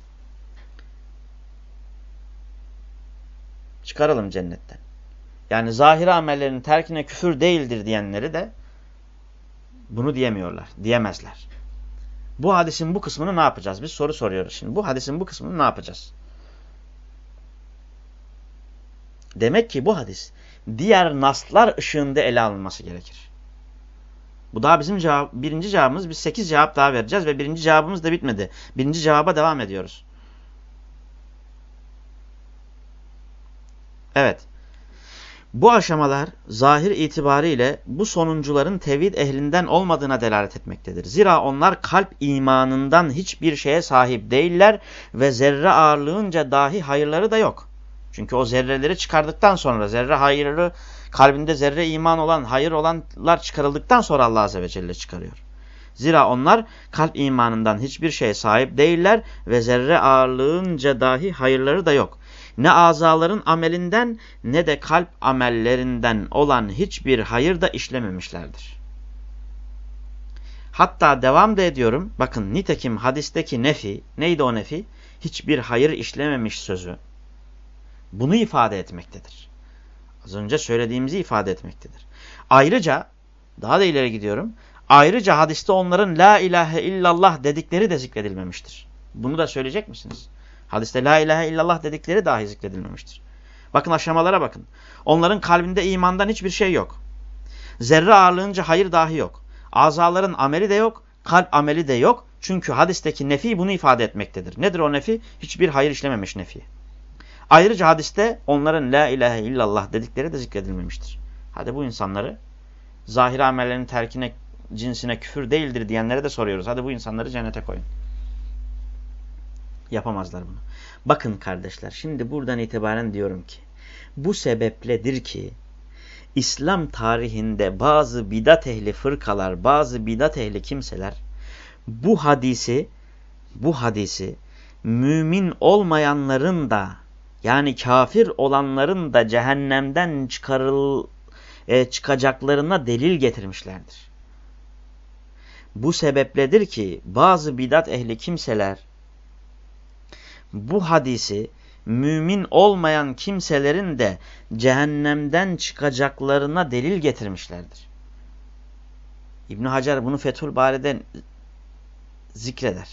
Çıkaralım cennetten. Yani zahiri amellerin terkine küfür değildir diyenleri de bunu diyemiyorlar, diyemezler. Bu hadisin bu kısmını ne yapacağız? Biz soru soruyoruz şimdi. Bu hadisin bu kısmını ne yapacağız? Demek ki bu hadis diğer naslar ışığında ele alınması gerekir. Bu daha bizim cevap, birinci cevabımız. Biz sekiz cevap daha vereceğiz ve birinci cevabımız da bitmedi. Birinci cevaba devam ediyoruz. Evet. Bu aşamalar zahir itibariyle bu sonuncuların tevhid ehlinden olmadığına delalet etmektedir. Zira onlar kalp imanından hiçbir şeye sahip değiller ve zerre ağırlığınca dahi hayırları da yok. Çünkü o zerreleri çıkardıktan sonra zerre hayırlı kalbinde zerre iman olan, hayır olanlar çıkarıldıktan sonra Allah Azze ve Celle çıkarıyor. Zira onlar kalp imanından hiçbir şeye sahip değiller ve zerre ağırlığınca dahi hayırları da yok. Ne azaların amelinden ne de kalp amellerinden olan hiçbir hayır da işlememişlerdir. Hatta devam da ediyorum. Bakın nitekim hadisteki nefi, neydi o nefi? Hiçbir hayır işlememiş sözü. Bunu ifade etmektedir. Az önce söylediğimizi ifade etmektedir. Ayrıca, daha da ileri gidiyorum. Ayrıca hadiste onların la ilahe illallah dedikleri de zikredilmemiştir. Bunu da söyleyecek misiniz? Hadiste la ilahe illallah dedikleri dahi zikredilmemiştir. Bakın aşamalara bakın. Onların kalbinde imandan hiçbir şey yok. Zerre ağırlığınca hayır dahi yok. Azaların ameli de yok, kalp ameli de yok. Çünkü hadisteki nefi bunu ifade etmektedir. Nedir o nefi? Hiçbir hayır işlememiş nefi. Ayrıca hadiste onların la ilahe illallah dedikleri de zikredilmemiştir. Hadi bu insanları zahir amellerin terkine, cinsine küfür değildir diyenlere de soruyoruz. Hadi bu insanları cennete koyun. Yapamazlar bunu. Bakın kardeşler şimdi buradan itibaren diyorum ki bu sebepledir ki İslam tarihinde bazı bidat ehli fırkalar, bazı bidat ehli kimseler bu hadisi bu hadisi mümin olmayanların da yani kafir olanların da cehennemden çıkarıl e, çıkacaklarına delil getirmişlerdir. Bu sebepledir ki bazı bidat ehli kimseler bu hadisi mümin olmayan kimselerin de cehennemden çıkacaklarına delil getirmişlerdir. İbn Hacer bunu Fethül Bari'de zikreder.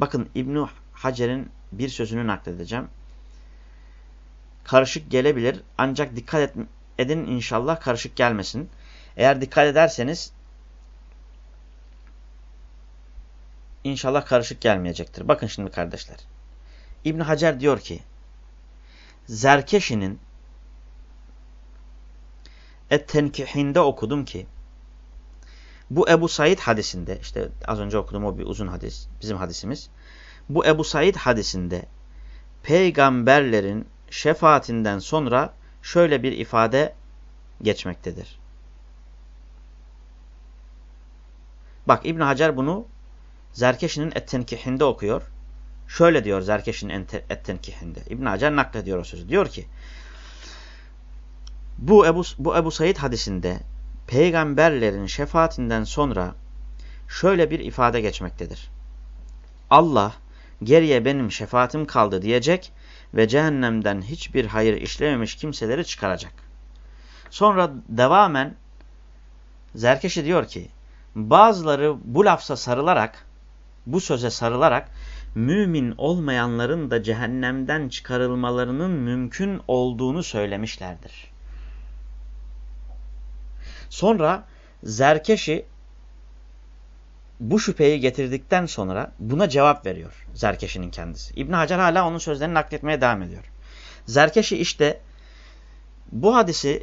Bakın İbn Hacer'in bir sözünü nakledeceğim. Karışık gelebilir ancak dikkat edin inşallah karışık gelmesin. Eğer dikkat ederseniz inşallah karışık gelmeyecektir. Bakın şimdi kardeşler. İbn Hacer diyor ki Zerkeşi'nin Et-Tenkihinde okudum ki bu Ebu Said hadisinde işte az önce okuduğum o bir uzun hadis bizim hadisimiz. Bu Ebu Said hadisinde peygamberlerin şefaatinden sonra şöyle bir ifade geçmektedir. Bak İbn Hacer bunu Zerkeşi'nin Ettenkihinde okuyor. Şöyle diyor Zerkeşi'nin Ettenkihinde. İbn Hacer naklediyor o sözü. Diyor ki bu Ebu, bu Ebu Said hadisinde peygamberlerin şefaatinden sonra şöyle bir ifade geçmektedir. Allah geriye benim şefaatim kaldı diyecek ve cehennemden hiçbir hayır işlememiş kimseleri çıkaracak. Sonra devamen Zerkeşi diyor ki bazıları bu lafza sarılarak bu söze sarılarak mümin olmayanların da cehennemden çıkarılmalarının mümkün olduğunu söylemişlerdir. Sonra Zerkeşi bu şüpheyi getirdikten sonra buna cevap veriyor Zerkeşi'nin kendisi. İbn Hacer hala onun sözlerini nakletmeye devam ediyor. Zerkeşi işte bu hadisi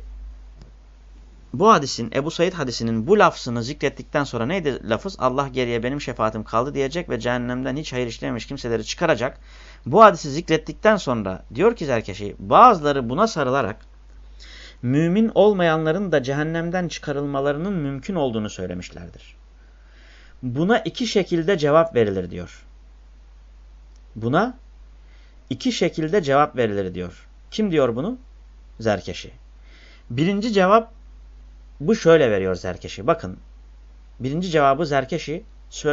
bu hadisin Ebu Said hadisinin bu lafzını zikrettikten sonra neydi lafız? Allah geriye benim şefaatim kaldı diyecek ve cehennemden hiç hayır işlememiş kimseleri çıkaracak. Bu hadisi zikrettikten sonra diyor ki Zerkeşi bazıları buna sarılarak mümin olmayanların da cehennemden çıkarılmalarının mümkün olduğunu söylemişlerdir. Buna iki şekilde cevap verilir diyor. Buna iki şekilde cevap verilir diyor. Kim diyor bunu? Zerkeşi. Birinci cevap bu şöyle veriyor Zerkeşi. Bakın birinci cevabı Zerkeşi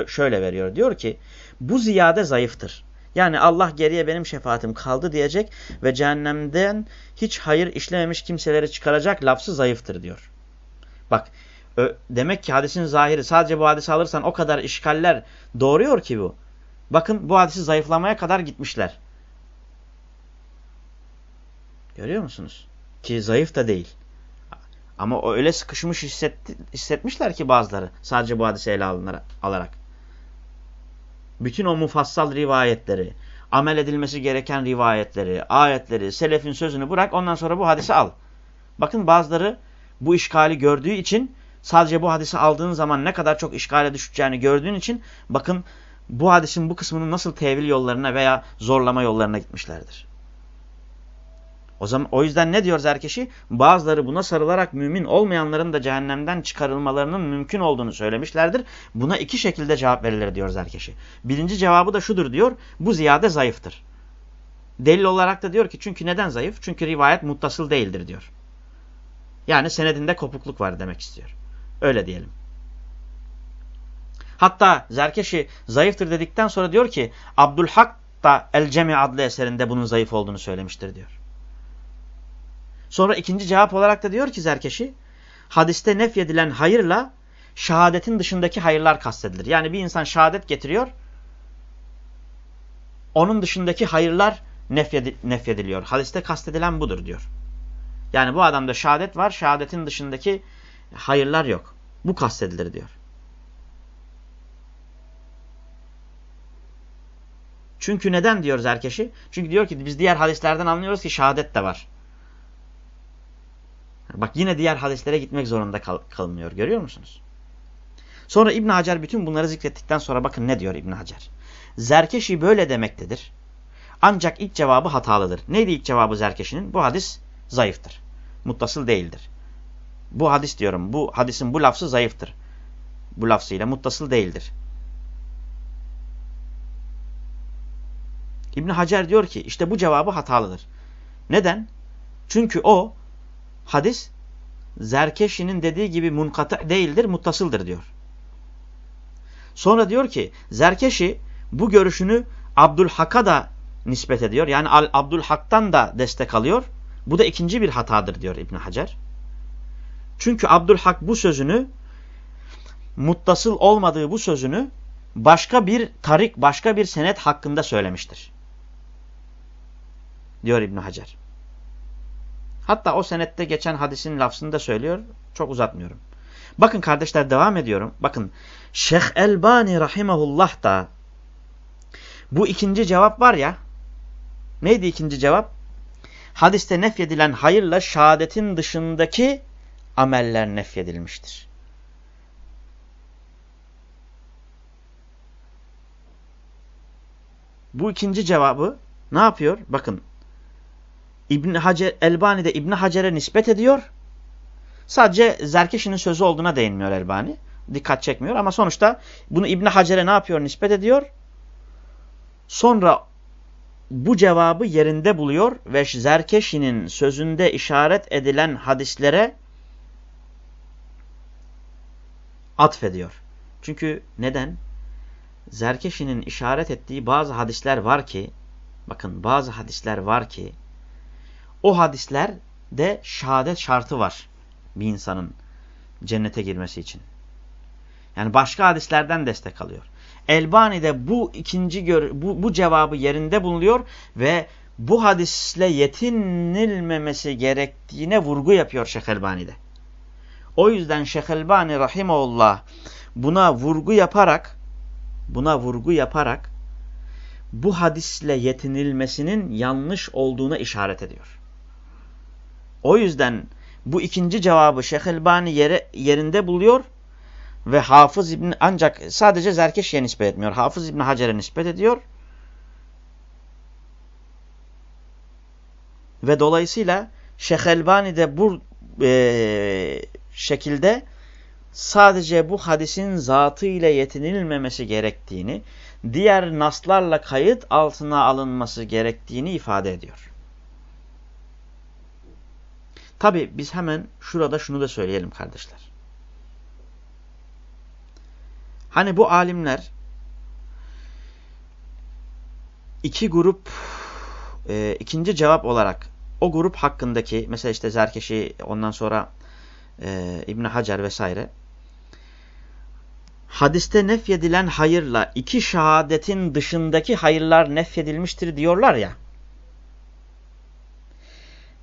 şöyle veriyor. Diyor ki bu ziyade zayıftır. Yani Allah geriye benim şefaatim kaldı diyecek ve cehennemden hiç hayır işlememiş kimseleri çıkaracak lafzı zayıftır diyor. Bak demek ki hadisin zahiri sadece bu hadisi alırsan o kadar işgaller doğuruyor ki bu. Bakın bu hadisi zayıflamaya kadar gitmişler. Görüyor musunuz? Ki zayıf da değil. Ama öyle sıkışmış hissetti, hissetmişler ki bazıları sadece bu hadise ele alarak. Bütün o mufassal rivayetleri, amel edilmesi gereken rivayetleri, ayetleri, selefin sözünü bırak ondan sonra bu hadisi al. Bakın bazıları bu işgali gördüğü için sadece bu hadisi aldığın zaman ne kadar çok işgale düşeceğini gördüğün için bakın bu hadisin bu kısmının nasıl tevil yollarına veya zorlama yollarına gitmişlerdir. O zaman o yüzden ne diyor Zerkeşi? Bazıları buna sarılarak mümin olmayanların da cehennemden çıkarılmalarının mümkün olduğunu söylemişlerdir. Buna iki şekilde cevap verilir diyor Zerkeşi. Birinci cevabı da şudur diyor. Bu ziyade zayıftır. Delil olarak da diyor ki çünkü neden zayıf? Çünkü rivayet muttasıl değildir diyor. Yani senedinde kopukluk var demek istiyor. Öyle diyelim. Hatta Zerkeşi zayıftır dedikten sonra diyor ki Abdülhak da El Cemi adlı eserinde bunun zayıf olduğunu söylemiştir diyor. Sonra ikinci cevap olarak da diyor ki Zerkeşi, hadiste nefyedilen hayırla şehadetin dışındaki hayırlar kastedilir. Yani bir insan şehadet getiriyor, onun dışındaki hayırlar nefyediliyor. Hadiste kastedilen budur diyor. Yani bu adamda şehadet var, şehadetin dışındaki hayırlar yok. Bu kastedilir diyor. Çünkü neden diyor Zerkeşi? Çünkü diyor ki biz diğer hadislerden anlıyoruz ki şehadet de var. Bak yine diğer hadislere gitmek zorunda kal kalınmıyor. Görüyor musunuz? Sonra İbn Hacer bütün bunları zikrettikten sonra bakın ne diyor İbn Hacer. Zerkeşi böyle demektedir. Ancak ilk cevabı hatalıdır. Neydi ilk cevabı Zerkeşi'nin? Bu hadis zayıftır. Muttasıl değildir. Bu hadis diyorum. Bu hadisin bu lafzı zayıftır. Bu lafzıyla muttasıl değildir. İbn Hacer diyor ki işte bu cevabı hatalıdır. Neden? Çünkü o hadis Zerkeşi'nin dediği gibi munkata değildir, muttasıldır diyor. Sonra diyor ki Zerkeşi bu görüşünü Abdülhak'a da nispet ediyor. Yani Abdülhak'tan da destek alıyor. Bu da ikinci bir hatadır diyor İbn Hacer. Çünkü Abdülhak bu sözünü muttasıl olmadığı bu sözünü başka bir tarik, başka bir senet hakkında söylemiştir. Diyor İbn Hacer. Hatta o senette geçen hadisin lafzını da söylüyor. Çok uzatmıyorum. Bakın kardeşler devam ediyorum. Bakın Şeyh Elbani rahimahullah da bu ikinci cevap var ya. Neydi ikinci cevap? Hadiste nefyedilen hayırla şehadetin dışındaki ameller nefyedilmiştir. Bu ikinci cevabı ne yapıyor? Bakın. İbn Hacer Elbani de İbn Hacer'e nispet ediyor. Sadece Zerkeş'in sözü olduğuna değinmiyor Elbani. Dikkat çekmiyor ama sonuçta bunu İbn Hacer'e ne yapıyor? Nispet ediyor. Sonra bu cevabı yerinde buluyor ve Zerkeş'in sözünde işaret edilen hadislere atfediyor. Çünkü neden? Zerkeşi'nin işaret ettiği bazı hadisler var ki, bakın bazı hadisler var ki, o hadisler de şehadet şartı var bir insanın cennete girmesi için. Yani başka hadislerden destek alıyor. Elbani de bu ikinci bu, bu cevabı yerinde bulunuyor ve bu hadisle yetinilmemesi gerektiğine vurgu yapıyor Şeyh Elbani'de. O yüzden Şeyh Elbani Rahimullah buna vurgu yaparak buna vurgu yaparak bu hadisle yetinilmesinin yanlış olduğuna işaret ediyor. O yüzden bu ikinci cevabı Şeyh Elbani yere, yerinde buluyor ve Hafız İbni ancak sadece Zerkeşi'ye nispet etmiyor. Hafız İbni Hacer'e nispet ediyor. Ve dolayısıyla Şeyh Elbani de bu e, şekilde sadece bu hadisin zatı ile yetinilmemesi gerektiğini, diğer naslarla kayıt altına alınması gerektiğini ifade ediyor. Tabi biz hemen şurada şunu da söyleyelim kardeşler. Hani bu alimler iki grup e, ikinci cevap olarak o grup hakkındaki mesela işte Zerkeşi ondan sonra e, İbn Hacer vesaire hadiste nefyedilen hayırla iki şehadetin dışındaki hayırlar nefyedilmiştir diyorlar ya.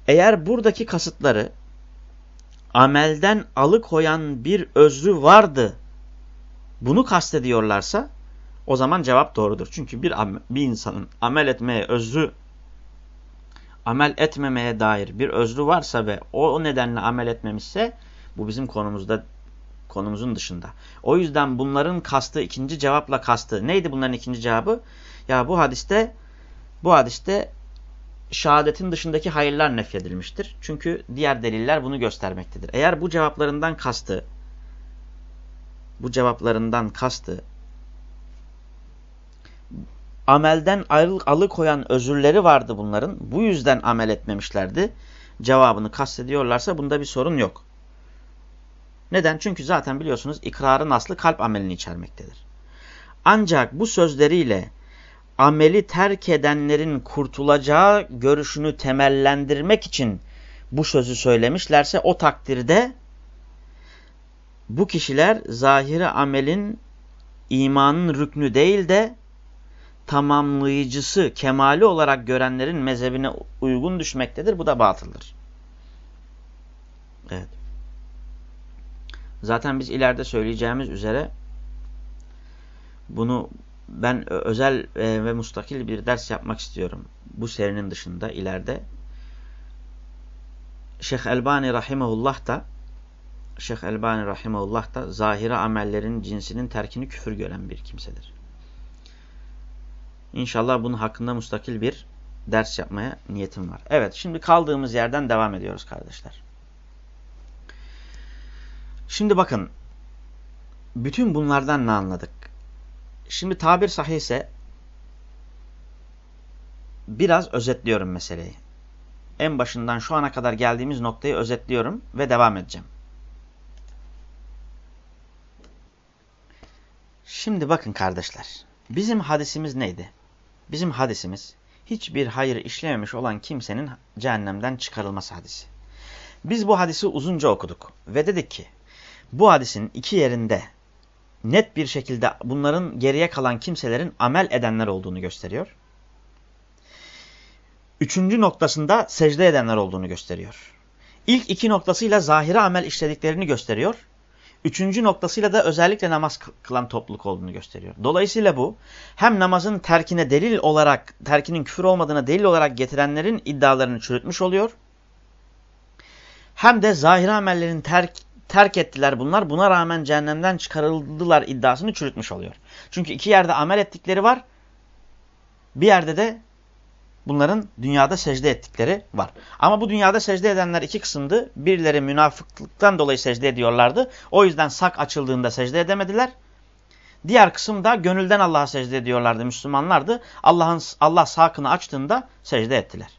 Eğer buradaki kasıtları amelden alıkoyan bir özrü vardı bunu kastediyorlarsa o zaman cevap doğrudur. Çünkü bir, bir insanın amel etmeye özrü amel etmemeye dair bir özrü varsa ve o nedenle amel etmemişse bu bizim konumuzda konumuzun dışında. O yüzden bunların kastı ikinci cevapla kastı neydi bunların ikinci cevabı? Ya bu hadiste bu hadiste şehadetin dışındaki hayırlar nefyedilmiştir. Çünkü diğer deliller bunu göstermektedir. Eğer bu cevaplarından kastı bu cevaplarından kastı amelden ayrıl alıkoyan özürleri vardı bunların. Bu yüzden amel etmemişlerdi. Cevabını kastediyorlarsa bunda bir sorun yok. Neden? Çünkü zaten biliyorsunuz ikrarın aslı kalp amelini içermektedir. Ancak bu sözleriyle ameli terk edenlerin kurtulacağı görüşünü temellendirmek için bu sözü söylemişlerse o takdirde bu kişiler zahiri amelin imanın rüknü değil de tamamlayıcısı, kemali olarak görenlerin mezhebine uygun düşmektedir. Bu da batıldır. Evet. Zaten biz ileride söyleyeceğimiz üzere bunu ben özel e, ve mustakil bir ders yapmak istiyorum. Bu serinin dışında ileride. Şeyh Elbani Rahimahullah da Şeyh Elbani Rahimahullah da zahire amellerin cinsinin terkini küfür gören bir kimsedir. İnşallah bunun hakkında mustakil bir ders yapmaya niyetim var. Evet şimdi kaldığımız yerden devam ediyoruz kardeşler. Şimdi bakın bütün bunlardan ne anladık? Şimdi tabir sahihse biraz özetliyorum meseleyi. En başından şu ana kadar geldiğimiz noktayı özetliyorum ve devam edeceğim. Şimdi bakın kardeşler. Bizim hadisimiz neydi? Bizim hadisimiz hiçbir hayır işlememiş olan kimsenin cehennemden çıkarılması hadisi. Biz bu hadisi uzunca okuduk ve dedik ki bu hadisin iki yerinde net bir şekilde bunların geriye kalan kimselerin amel edenler olduğunu gösteriyor. Üçüncü noktasında secde edenler olduğunu gösteriyor. İlk iki noktasıyla zahire amel işlediklerini gösteriyor. Üçüncü noktasıyla da özellikle namaz kılan topluluk olduğunu gösteriyor. Dolayısıyla bu hem namazın terkine delil olarak, terkinin küfür olmadığına delil olarak getirenlerin iddialarını çürütmüş oluyor. Hem de zahir amellerin terk, terk ettiler bunlar. Buna rağmen cehennemden çıkarıldılar iddiasını çürütmüş oluyor. Çünkü iki yerde amel ettikleri var. bir yerde de bunların dünyada secde ettikleri var. Ama bu dünyada secde edenler iki kısımdı. Birileri münafıklıktan dolayı secde ediyorlardı. O yüzden sak açıldığında secde edemediler. Diğer kısım da gönülden Allah'a secde ediyorlardı, Müslümanlardı. Allah'ın Allah sakını açtığında secde ettiler.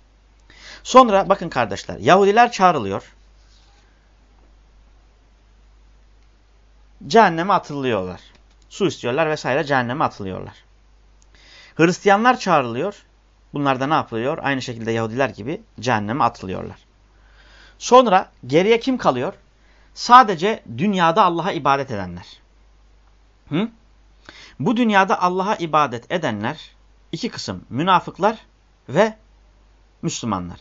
Sonra bakın kardeşler, Yahudiler çağrılıyor. Cehenneme atılıyorlar. Su istiyorlar vesaire cehenneme atılıyorlar. Hristiyanlar çağrılıyor. Bunlar da ne yapılıyor? Aynı şekilde Yahudiler gibi cehenneme atılıyorlar. Sonra geriye kim kalıyor? Sadece dünyada Allah'a ibadet edenler. Hı? Bu dünyada Allah'a ibadet edenler iki kısım. Münafıklar ve Müslümanlar.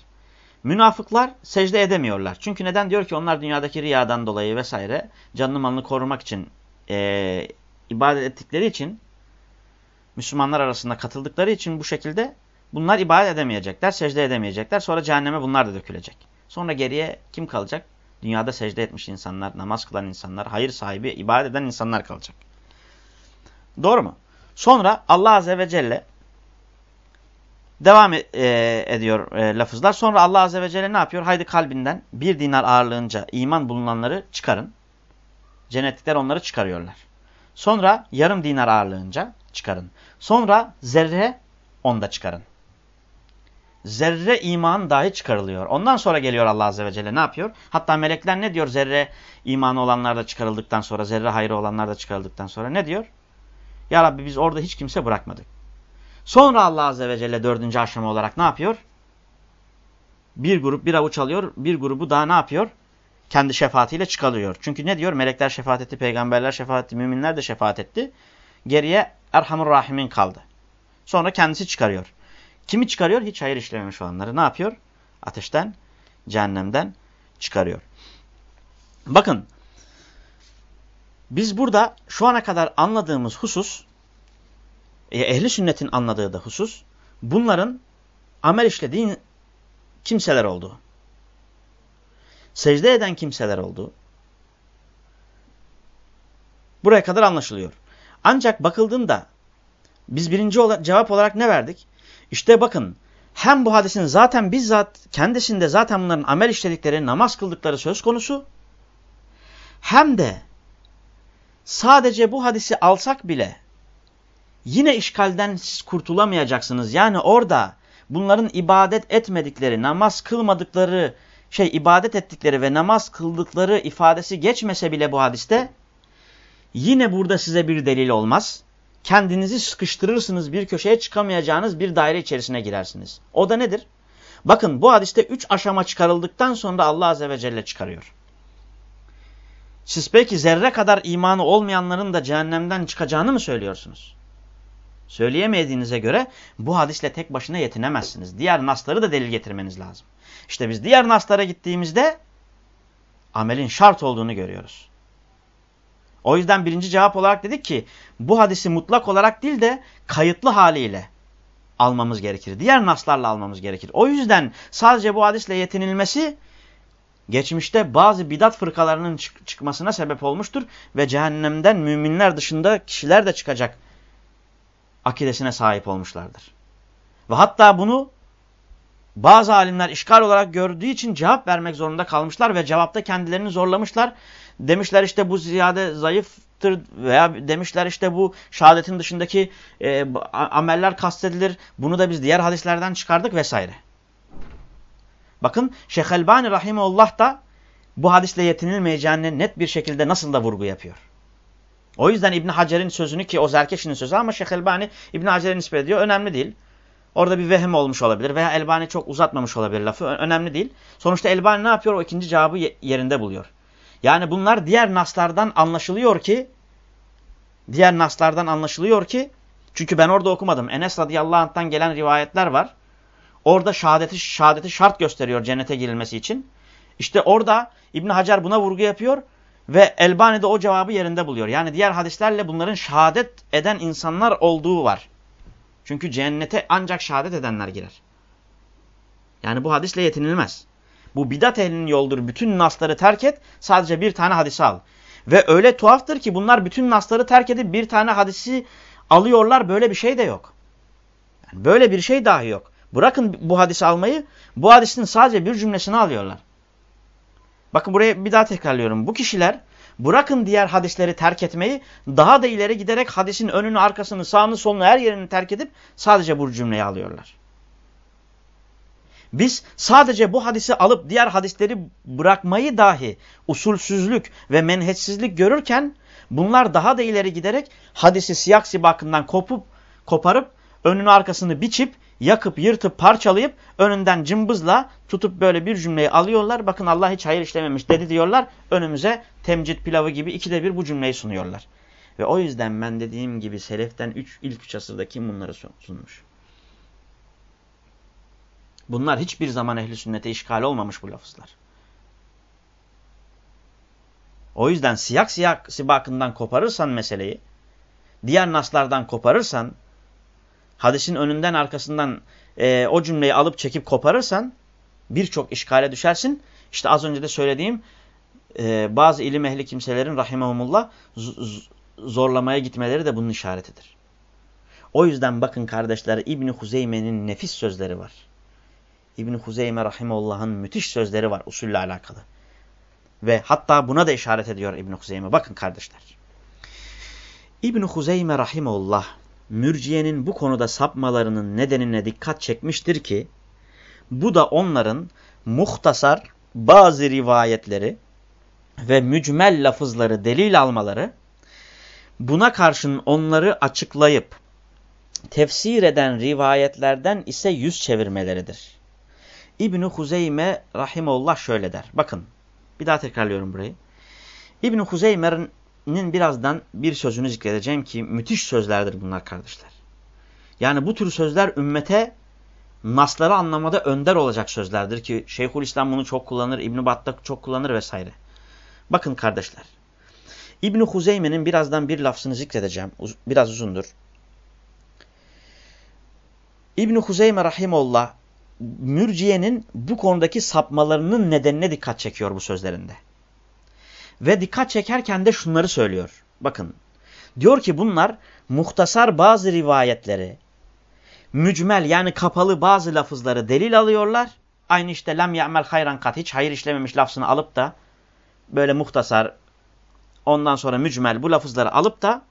Münafıklar secde edemiyorlar. Çünkü neden? Diyor ki onlar dünyadaki riyadan dolayı vesaire canlı malını korumak için e, ibadet ettikleri için Müslümanlar arasında katıldıkları için bu şekilde bunlar ibadet edemeyecekler, secde edemeyecekler. Sonra cehenneme bunlar da dökülecek. Sonra geriye kim kalacak? Dünyada secde etmiş insanlar, namaz kılan insanlar, hayır sahibi, ibadet eden insanlar kalacak. Doğru mu? Sonra Allah Azze ve Celle devam e, ediyor e, lafızlar. Sonra Allah Azze ve Celle ne yapıyor? Haydi kalbinden bir dinar ağırlığınca iman bulunanları çıkarın. Cennetlikler onları çıkarıyorlar. Sonra yarım dinar ağırlığınca çıkarın. Sonra zerre onda çıkarın. Zerre iman dahi çıkarılıyor. Ondan sonra geliyor Allah Azze ve Celle ne yapıyor? Hatta melekler ne diyor zerre imanı olanlar da çıkarıldıktan sonra, zerre hayrı olanlar da çıkarıldıktan sonra ne diyor? Ya Rabbi biz orada hiç kimse bırakmadık. Sonra Allah Azze ve Celle dördüncü aşama olarak ne yapıyor? Bir grup bir avuç alıyor, bir grubu daha ne yapıyor? Kendi şefaatiyle çıkarıyor. Çünkü ne diyor? Melekler şefaat etti, peygamberler şefaat etti, müminler de şefaat etti. Geriye Erhamur Rahim'in kaldı. Sonra kendisi çıkarıyor. Kimi çıkarıyor? Hiç hayır işlememiş olanları. Ne yapıyor? Ateşten, cehennemden çıkarıyor. Bakın, biz burada şu ana kadar anladığımız husus, e, ehli sünnetin anladığı da husus, bunların amel işlediği kimseler olduğu. Secde eden kimseler olduğu. Buraya kadar anlaşılıyor. Ancak bakıldığında biz birinci olarak, cevap olarak ne verdik? İşte bakın hem bu hadisin zaten bizzat kendisinde zaten bunların amel işledikleri, namaz kıldıkları söz konusu. Hem de sadece bu hadisi alsak bile yine işgalden siz kurtulamayacaksınız. Yani orada bunların ibadet etmedikleri, namaz kılmadıkları, şey ibadet ettikleri ve namaz kıldıkları ifadesi geçmese bile bu hadiste yine burada size bir delil olmaz. Kendinizi sıkıştırırsınız, bir köşeye çıkamayacağınız bir daire içerisine girersiniz. O da nedir? Bakın bu hadiste üç aşama çıkarıldıktan sonra Allah Azze ve Celle çıkarıyor. Siz peki zerre kadar imanı olmayanların da cehennemden çıkacağını mı söylüyorsunuz? Söyleyemediğinize göre bu hadisle tek başına yetinemezsiniz. Diğer nasları da delil getirmeniz lazım. İşte biz diğer naslara gittiğimizde amelin şart olduğunu görüyoruz. O yüzden birinci cevap olarak dedik ki bu hadisi mutlak olarak değil de kayıtlı haliyle almamız gerekir. Diğer naslarla almamız gerekir. O yüzden sadece bu hadisle yetinilmesi geçmişte bazı bidat fırkalarının çık çıkmasına sebep olmuştur ve cehennemden müminler dışında kişiler de çıkacak akidesine sahip olmuşlardır. Ve hatta bunu bazı alimler işgal olarak gördüğü için cevap vermek zorunda kalmışlar ve cevapta kendilerini zorlamışlar. Demişler işte bu ziyade zayıftır veya demişler işte bu şehadetin dışındaki e, ameller kastedilir. Bunu da biz diğer hadislerden çıkardık vesaire. Bakın Şeyh Elbani Rahimullah da bu hadisle yetinilmeyeceğini net bir şekilde nasıl da vurgu yapıyor. O yüzden İbn Hacer'in sözünü ki o Zerkeş'in sözü ama Şeyh Elbani İbn Hacer'e nispet ediyor. Önemli değil. Orada bir vehim olmuş olabilir veya Elbani çok uzatmamış olabilir lafı. Önemli değil. Sonuçta Elbani ne yapıyor? O ikinci cevabı yerinde buluyor. Yani bunlar diğer naslardan anlaşılıyor ki diğer naslardan anlaşılıyor ki çünkü ben orada okumadım. Enes radıyallahu anh'tan gelen rivayetler var. Orada şehadeti, şehadeti şart gösteriyor cennete girilmesi için. İşte orada İbn Hacer buna vurgu yapıyor ve Elbani de o cevabı yerinde buluyor. Yani diğer hadislerle bunların şehadet eden insanlar olduğu var. Çünkü cennete ancak şehadet edenler girer. Yani bu hadisle yetinilmez. Bu bidat ehlinin yoldur. Bütün nasları terk et. Sadece bir tane hadisi al. Ve öyle tuhaftır ki bunlar bütün nasları terk edip bir tane hadisi alıyorlar. Böyle bir şey de yok. Yani böyle bir şey dahi yok. Bırakın bu hadisi almayı, bu hadisin sadece bir cümlesini alıyorlar. Bakın buraya bir daha tekrarlıyorum. Bu kişiler bırakın diğer hadisleri terk etmeyi, daha da ileri giderek hadisin önünü, arkasını, sağını, solunu, her yerini terk edip sadece bu cümleyi alıyorlar. Biz sadece bu hadisi alıp diğer hadisleri bırakmayı dahi usulsüzlük ve menhetsizlik görürken bunlar daha da ileri giderek hadisi siyak sibakından kopup koparıp önünü arkasını biçip yakıp yırtıp parçalayıp önünden cımbızla tutup böyle bir cümleyi alıyorlar. Bakın Allah hiç hayır işlememiş dedi diyorlar. Önümüze temcit pilavı gibi ikide bir bu cümleyi sunuyorlar. Ve o yüzden ben dediğim gibi seleften üç, ilk üç asırda kim bunları sunmuş? Bunlar hiçbir zaman ehli sünnete işgal olmamış bu lafızlar. O yüzden siyak siyak sibakından koparırsan meseleyi, diğer naslardan koparırsan, hadisin önünden arkasından e, o cümleyi alıp çekip koparırsan birçok işgale düşersin. İşte az önce de söylediğim e, bazı ilim ehli kimselerin rahimahumullah zorlamaya gitmeleri de bunun işaretidir. O yüzden bakın kardeşler İbni Huzeyme'nin nefis sözleri var. İbni Huzeyme rahimullah'ın müthiş sözleri var usulle alakalı. Ve hatta buna da işaret ediyor İbni Huzeyme. Bakın kardeşler. İbni Huzeyme rahimullah mürciyenin bu konuda sapmalarının nedenine dikkat çekmiştir ki bu da onların muhtasar bazı rivayetleri ve mücmel lafızları delil almaları buna karşın onları açıklayıp tefsir eden rivayetlerden ise yüz çevirmeleridir. İbn-i Huzeyme Rahimullah şöyle der. Bakın bir daha tekrarlıyorum burayı. İbn-i Huzeyme'nin birazdan bir sözünü zikredeceğim ki müthiş sözlerdir bunlar kardeşler. Yani bu tür sözler ümmete nasları anlamada önder olacak sözlerdir ki Şeyhülislam bunu çok kullanır, İbn-i Battak çok kullanır vesaire. Bakın kardeşler. İbn-i Huzeyme'nin birazdan bir lafzını zikredeceğim. Uz biraz uzundur. İbn-i Huzeyme Rahimullah mürciyenin bu konudaki sapmalarının nedenine dikkat çekiyor bu sözlerinde. Ve dikkat çekerken de şunları söylüyor. Bakın diyor ki bunlar muhtasar bazı rivayetleri, mücmel yani kapalı bazı lafızları delil alıyorlar. Aynı işte lem ya'mel hayran kat hiç hayır işlememiş lafzını alıp da böyle muhtasar ondan sonra mücmel bu lafızları alıp da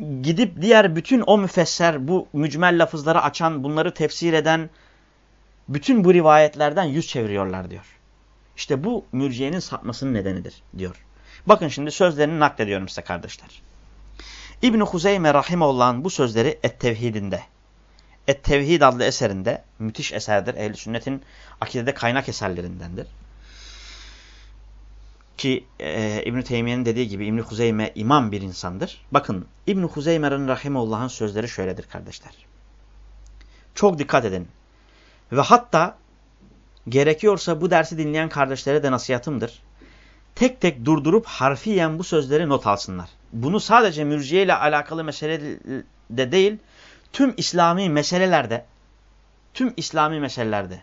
gidip diğer bütün o müfesser, bu mücmel lafızları açan, bunları tefsir eden bütün bu rivayetlerden yüz çeviriyorlar diyor. İşte bu mürciyenin sapmasının nedenidir diyor. Bakın şimdi sözlerini naklediyorum size kardeşler. İbn-i Huzeyme Rahimullah'ın bu sözleri Et-Tevhidinde. Et-Tevhid adlı eserinde, müthiş eserdir. Ehl-i Sünnet'in akidede kaynak eserlerindendir. Ki e, İbn-i Teymiye'nin dediği gibi İbn-i Huzeyme imam bir insandır. Bakın İbn-i Huzeyme'nin Rahimullah'ın sözleri şöyledir kardeşler. Çok dikkat edin. Ve hatta gerekiyorsa bu dersi dinleyen kardeşlere de nasihatımdır. Tek tek durdurup harfiyen bu sözleri not alsınlar. Bunu sadece mürciye ile alakalı meselede değil, tüm İslami meselelerde, tüm İslami meselelerde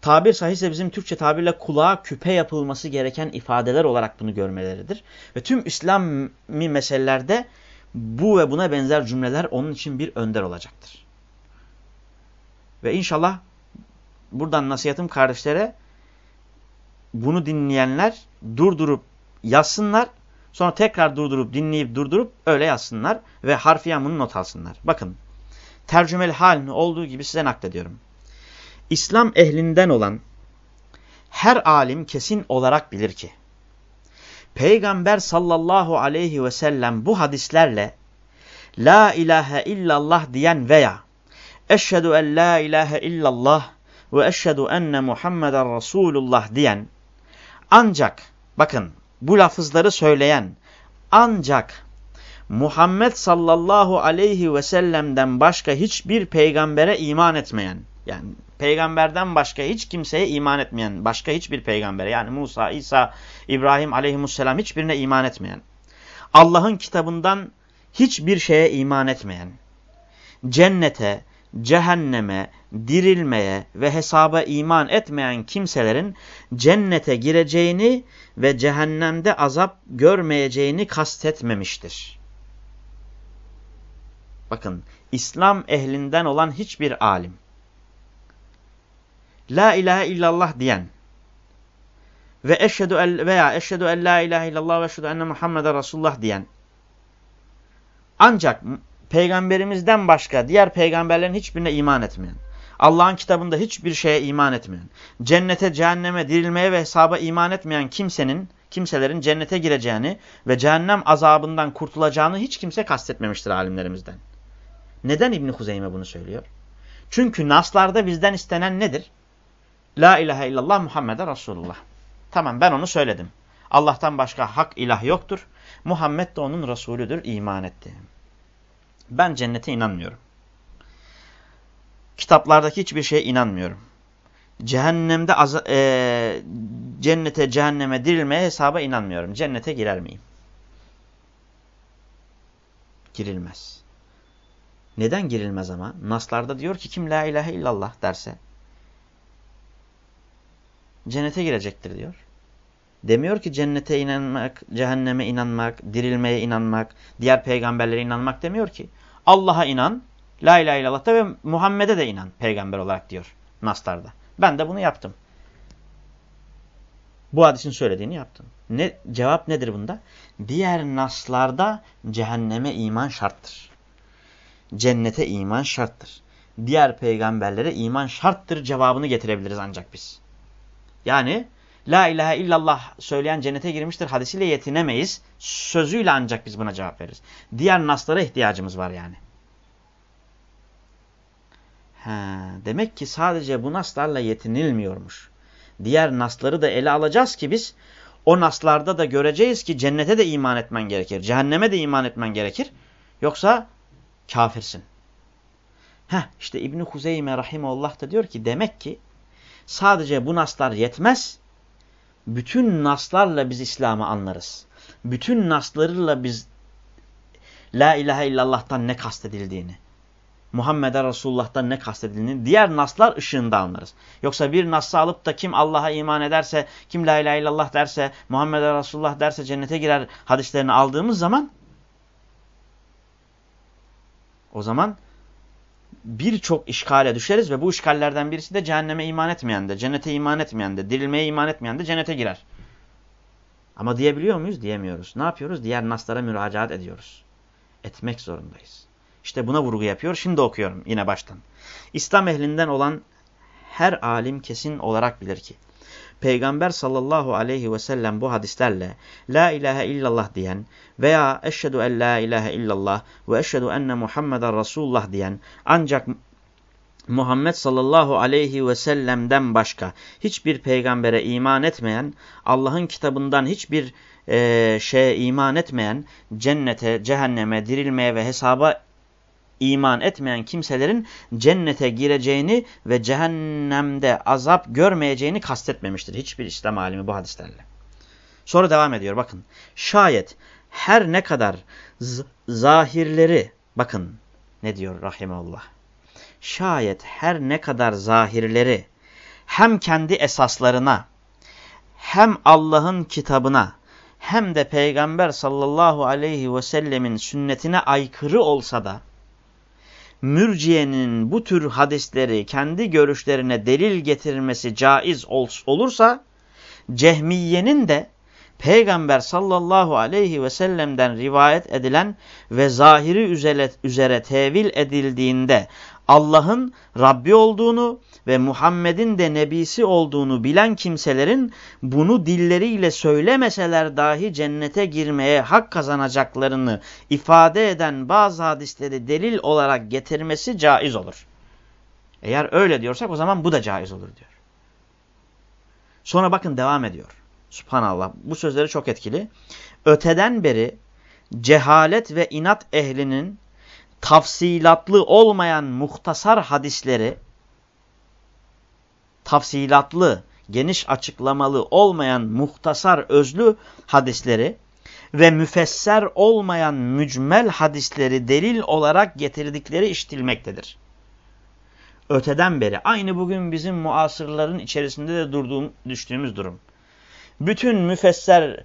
tabir sahihse bizim Türkçe tabirle kulağa küpe yapılması gereken ifadeler olarak bunu görmeleridir. Ve tüm İslami meselelerde bu ve buna benzer cümleler onun için bir önder olacaktır. Ve inşallah buradan nasihatım kardeşlere bunu dinleyenler durdurup yazsınlar. Sonra tekrar durdurup dinleyip durdurup öyle yazsınlar ve harfiyen bunu not alsınlar. Bakın tercümeli halini olduğu gibi size naklediyorum. İslam ehlinden olan her alim kesin olarak bilir ki Peygamber sallallahu aleyhi ve sellem bu hadislerle La ilahe illallah diyen veya Eşhedü en la ilahe illallah ve eşhedü enne Muhammeden Resulullah diyen ancak bakın bu lafızları söyleyen ancak Muhammed sallallahu aleyhi ve sellem'den başka hiçbir peygambere iman etmeyen yani peygamberden başka hiç kimseye iman etmeyen, başka hiçbir peygambere yani Musa, İsa, İbrahim aleyhisselam hiçbirine iman etmeyen, Allah'ın kitabından hiçbir şeye iman etmeyen, cennete, cehenneme, dirilmeye ve hesaba iman etmeyen kimselerin cennete gireceğini ve cehennemde azap görmeyeceğini kastetmemiştir. bakın İslam ehlinden olan hiçbir alim La ilahe illallah diyen ve eşhedü el veya eşhedü en la ilahe illallah ve eşhedü enne Muhammeden Resulullah diyen ancak peygamberimizden başka diğer peygamberlerin hiçbirine iman etmeyen, Allah'ın kitabında hiçbir şeye iman etmeyen, cennete, cehenneme, dirilmeye ve hesaba iman etmeyen kimsenin, kimselerin cennete gireceğini ve cehennem azabından kurtulacağını hiç kimse kastetmemiştir alimlerimizden. Neden İbni Huzeyme bunu söylüyor? Çünkü naslarda bizden istenen nedir? La ilahe illallah Muhammeden Resulullah. Tamam ben onu söyledim. Allah'tan başka hak ilah yoktur. Muhammed de onun Resulüdür iman ettim. Ben cennete inanmıyorum. Kitaplardaki hiçbir şeye inanmıyorum. Cehennemde e, cennete, cehenneme dirilmeye hesaba inanmıyorum. Cennete girer miyim? Girilmez. Neden girilmez ama? Naslarda diyor ki kim la ilahe illallah derse cennete girecektir diyor. Demiyor ki cennete inanmak, cehenneme inanmak, dirilmeye inanmak, diğer peygamberlere inanmak demiyor ki. Allah'a inan, la ilahe illallah'ta ve Muhammed'e de inan peygamber olarak diyor Naslar'da. Ben de bunu yaptım. Bu hadisin söylediğini yaptım. Ne, cevap nedir bunda? Diğer naslarda cehenneme iman şarttır. Cennete iman şarttır. Diğer peygamberlere iman şarttır cevabını getirebiliriz ancak biz. Yani La ilahe illallah söyleyen cennete girmiştir hadisiyle yetinemeyiz. Sözüyle ancak biz buna cevap veririz. Diğer naslara ihtiyacımız var yani. He, demek ki sadece bu naslarla yetinilmiyormuş. Diğer nasları da ele alacağız ki biz o naslarda da göreceğiz ki cennete de iman etmen gerekir. Cehenneme de iman etmen gerekir. Yoksa kafirsin. Heh, işte İbni Huzeyme Rahimullah da diyor ki demek ki sadece bu naslar yetmez bütün naslarla biz İslam'ı anlarız. Bütün naslarıyla biz La ilahe illallah'tan ne kastedildiğini, Muhammed'e Resulullah'tan ne kastedildiğini diğer naslar ışığında anlarız. Yoksa bir nas'ı alıp da kim Allah'a iman ederse, kim La ilahe illallah derse, Muhammed'e Resulullah derse cennete girer hadislerini aldığımız zaman o zaman birçok işgale düşeriz ve bu işgallerden birisi de cehenneme iman etmeyen de, cennete iman etmeyen de, dirilmeye iman etmeyen de cennete girer. Ama diyebiliyor muyuz? Diyemiyoruz. Ne yapıyoruz? Diğer naslara müracaat ediyoruz. Etmek zorundayız. İşte buna vurgu yapıyor. Şimdi okuyorum yine baştan. İslam ehlinden olan her alim kesin olarak bilir ki Peygamber sallallahu aleyhi ve sellem bu hadislerle La ilahe illallah diyen veya eşhedü en la ilahe illallah ve eşhedü enne Muhammeden Resulullah diyen ancak Muhammed sallallahu aleyhi ve sellem'den başka hiçbir peygambere iman etmeyen, Allah'ın kitabından hiçbir e, şeye iman etmeyen, cennete, cehenneme, dirilmeye ve hesaba iman etmeyen kimselerin cennete gireceğini ve cehennemde azap görmeyeceğini kastetmemiştir. Hiçbir İslam alimi bu hadislerle. Sonra devam ediyor bakın. Şayet her ne kadar zahirleri bakın ne diyor rahimeullah. Şayet her ne kadar zahirleri hem kendi esaslarına hem Allah'ın kitabına hem de Peygamber sallallahu aleyhi ve sellemin sünnetine aykırı olsa da mürciyenin bu tür hadisleri kendi görüşlerine delil getirmesi caiz ol olursa cehmiyenin de Peygamber sallallahu aleyhi ve sellem'den rivayet edilen ve zahiri üzere, üzere tevil edildiğinde Allah'ın Rabbi olduğunu ve Muhammed'in de nebisi olduğunu bilen kimselerin bunu dilleriyle söylemeseler dahi cennete girmeye hak kazanacaklarını ifade eden bazı hadisleri delil olarak getirmesi caiz olur. Eğer öyle diyorsak o zaman bu da caiz olur diyor. Sonra bakın devam ediyor. Subhanallah bu sözleri çok etkili. Öteden beri cehalet ve inat ehlinin tafsilatlı olmayan muhtasar hadisleri tafsilatlı, geniş açıklamalı olmayan muhtasar özlü hadisleri ve müfesser olmayan mücmel hadisleri delil olarak getirdikleri işitilmektedir. Öteden beri aynı bugün bizim muasırların içerisinde de durduğum, düştüğümüz durum. Bütün müfesser,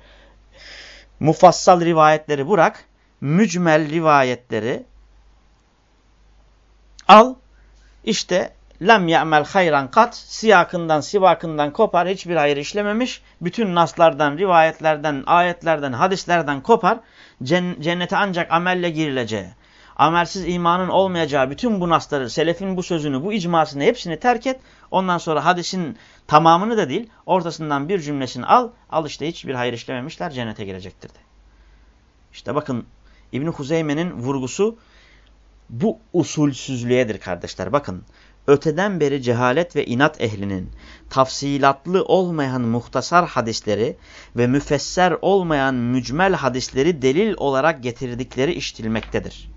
mufassal rivayetleri bırak, mücmel rivayetleri Al işte lem ya'mel hayran kat siyakından sivakından kopar hiçbir hayır işlememiş. Bütün naslardan, rivayetlerden, ayetlerden, hadislerden kopar. Cennete ancak amelle girileceği. Amelsiz imanın olmayacağı bütün bu nasları, selefin bu sözünü, bu icmasını hepsini terk et. Ondan sonra hadisin tamamını da değil, ortasından bir cümlesini al. Al işte hiçbir hayır işlememişler, cennete girecektir de. İşte bakın İbn Huzeyme'nin vurgusu bu usulsüzlüğedir kardeşler. Bakın öteden beri cehalet ve inat ehlinin tafsilatlı olmayan muhtasar hadisleri ve müfesser olmayan mücmel hadisleri delil olarak getirdikleri iştilmektedir.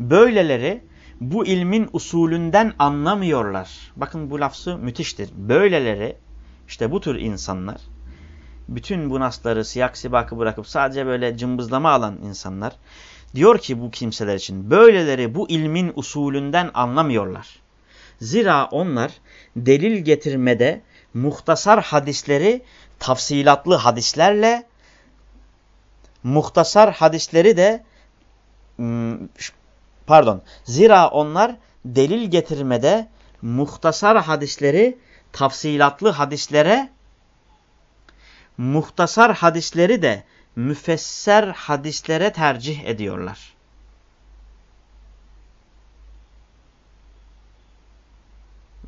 Böyleleri bu ilmin usulünden anlamıyorlar. Bakın bu lafzı müthiştir. Böyleleri işte bu tür insanlar bütün bu nasları siyak sibakı bırakıp sadece böyle cımbızlama alan insanlar diyor ki bu kimseler için böyleleri bu ilmin usulünden anlamıyorlar. Zira onlar delil getirmede muhtasar hadisleri tafsilatlı hadislerle muhtasar hadisleri de pardon zira onlar delil getirmede muhtasar hadisleri tafsilatlı hadislere muhtasar hadisleri de müfesser hadislere tercih ediyorlar.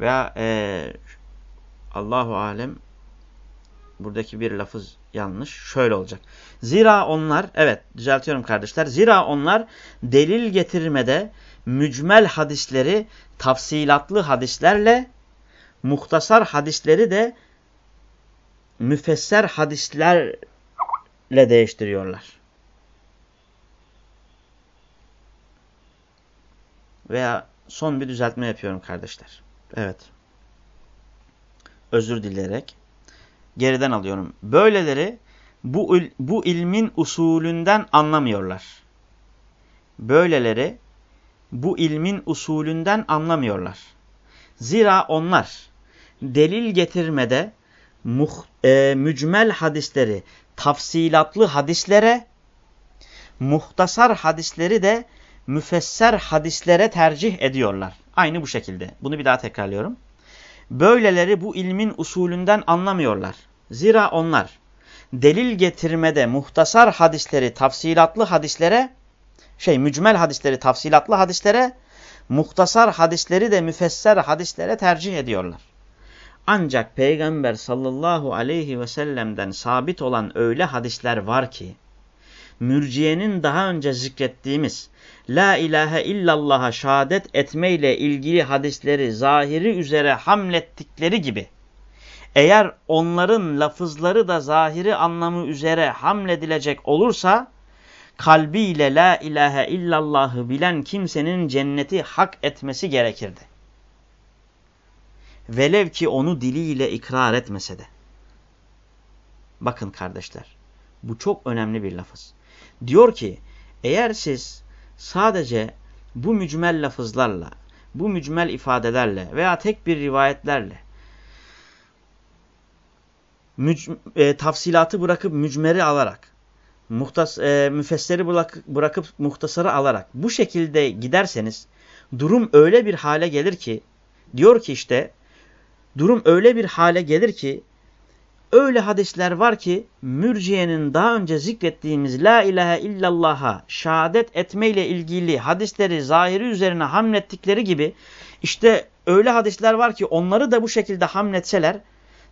Veya e, Allahu alem buradaki bir lafız yanlış. Şöyle olacak. Zira onlar, evet düzeltiyorum kardeşler. Zira onlar delil getirmede mücmel hadisleri tafsilatlı hadislerle muhtasar hadisleri de müfesser hadislerle değiştiriyorlar. Veya son bir düzeltme yapıyorum kardeşler. Evet. Özür dileyerek geriden alıyorum. Böyleleri bu, bu ilmin usulünden anlamıyorlar. Böyleleri bu ilmin usulünden anlamıyorlar. Zira onlar delil getirmede muh, e, mücmel hadisleri tafsilatlı hadislere, muhtasar hadisleri de müfesser hadislere tercih ediyorlar. Aynı bu şekilde. Bunu bir daha tekrarlıyorum. Böyleleri bu ilmin usulünden anlamıyorlar. Zira onlar delil getirmede muhtasar hadisleri tafsilatlı hadislere, şey mücmel hadisleri tafsilatlı hadislere, muhtasar hadisleri de müfesser hadislere tercih ediyorlar. Ancak Peygamber sallallahu aleyhi ve sellem'den sabit olan öyle hadisler var ki, mürciyenin daha önce zikrettiğimiz La ilahe illallah'a şehadet etmeyle ilgili hadisleri zahiri üzere hamlettikleri gibi, eğer onların lafızları da zahiri anlamı üzere hamledilecek olursa, kalbiyle la ilahe illallah'ı bilen kimsenin cenneti hak etmesi gerekirdi. Velev ki onu diliyle ikrar etmese de. Bakın kardeşler, bu çok önemli bir lafız. Diyor ki, eğer siz sadece bu mücmel lafızlarla, bu mücmel ifadelerle veya tek bir rivayetlerle müc e, tafsilatı bırakıp mücmeri alarak, muhtas e, müfesseri bırak bırakıp muhtasarı alarak bu şekilde giderseniz durum öyle bir hale gelir ki diyor ki işte durum öyle bir hale gelir ki öyle hadisler var ki mürciyenin daha önce zikrettiğimiz la ilahe illallah'a şehadet etmeyle ilgili hadisleri zahiri üzerine hamlettikleri gibi işte öyle hadisler var ki onları da bu şekilde hamletseler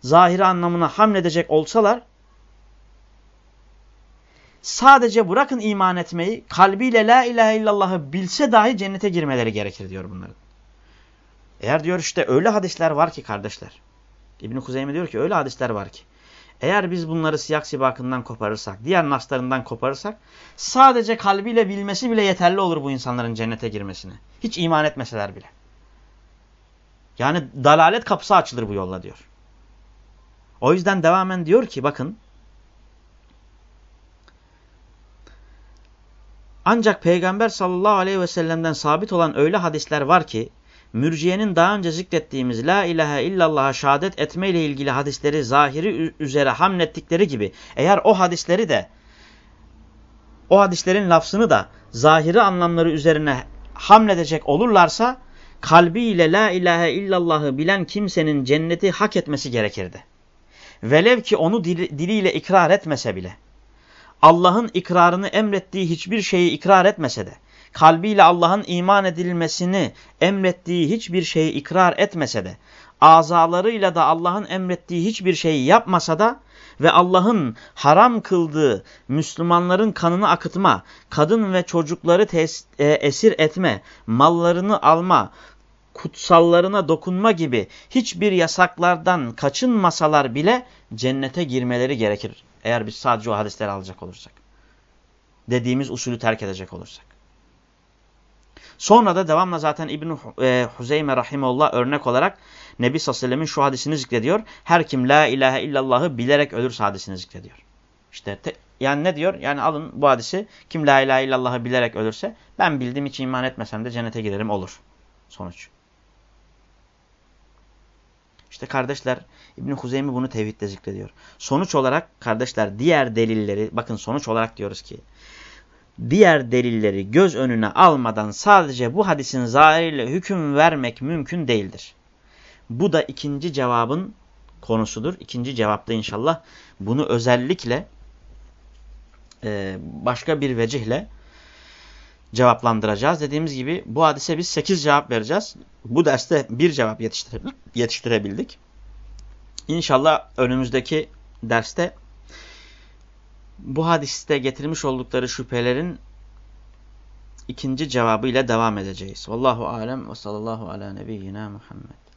zahiri anlamına hamledecek olsalar sadece bırakın iman etmeyi kalbiyle la ilahe illallah'ı bilse dahi cennete girmeleri gerekir diyor bunların. Eğer diyor işte öyle hadisler var ki kardeşler. İbn-i Kuzeyme diyor ki öyle hadisler var ki. Eğer biz bunları siyak sibakından koparırsak, diğer naslarından koparırsak sadece kalbiyle bilmesi bile yeterli olur bu insanların cennete girmesine. Hiç iman etmeseler bile. Yani dalalet kapısı açılır bu yolla diyor. O yüzden devamen diyor ki bakın ancak Peygamber sallallahu aleyhi ve sellem'den sabit olan öyle hadisler var ki mürciyenin daha önce zikrettiğimiz la ilahe illallah'a şehadet etmeyle ilgili hadisleri zahiri üzere hamlettikleri gibi eğer o hadisleri de o hadislerin lafzını da zahiri anlamları üzerine hamledecek olurlarsa kalbiyle la ilahe illallahı bilen kimsenin cenneti hak etmesi gerekirdi. Velev ki onu dili, diliyle ikrar etmese bile. Allah'ın ikrarını emrettiği hiçbir şeyi ikrar etmese de, kalbiyle Allah'ın iman edilmesini emrettiği hiçbir şeyi ikrar etmese de, azalarıyla da Allah'ın emrettiği hiçbir şeyi yapmasa da ve Allah'ın haram kıldığı Müslümanların kanını akıtma, kadın ve çocukları e, esir etme, mallarını alma, kutsallarına dokunma gibi hiçbir yasaklardan kaçınmasalar bile cennete girmeleri gerekir. Eğer biz sadece o hadisleri alacak olursak. Dediğimiz usulü terk edecek olursak. Sonra da devamla zaten İbn-i e, Huzeyme Rahimullah örnek olarak Nebi sallallahu aleyhi ve sellemin şu hadisini zikrediyor. Her kim la ilahe illallahı bilerek ölürse hadisini zikrediyor. İşte te, yani ne diyor? Yani alın bu hadisi kim la ilahe illallahı bilerek ölürse ben bildim hiç iman etmesem de cennete girerim olur. Sonuç. İşte kardeşler İbn Huzeymi bunu tevhidde zikrediyor. Sonuç olarak kardeşler diğer delilleri bakın sonuç olarak diyoruz ki diğer delilleri göz önüne almadan sadece bu hadisin zahiriyle hüküm vermek mümkün değildir. Bu da ikinci cevabın konusudur. İkinci cevapta inşallah bunu özellikle e, başka bir vecihle cevaplandıracağız. Dediğimiz gibi bu hadise biz 8 cevap vereceğiz. Bu derste bir cevap yetiştirebildik. İnşallah önümüzdeki derste bu hadiste getirmiş oldukları şüphelerin ikinci cevabı ile devam edeceğiz. Vallahu alem ve sallallahu ala nebiyyina Muhammed.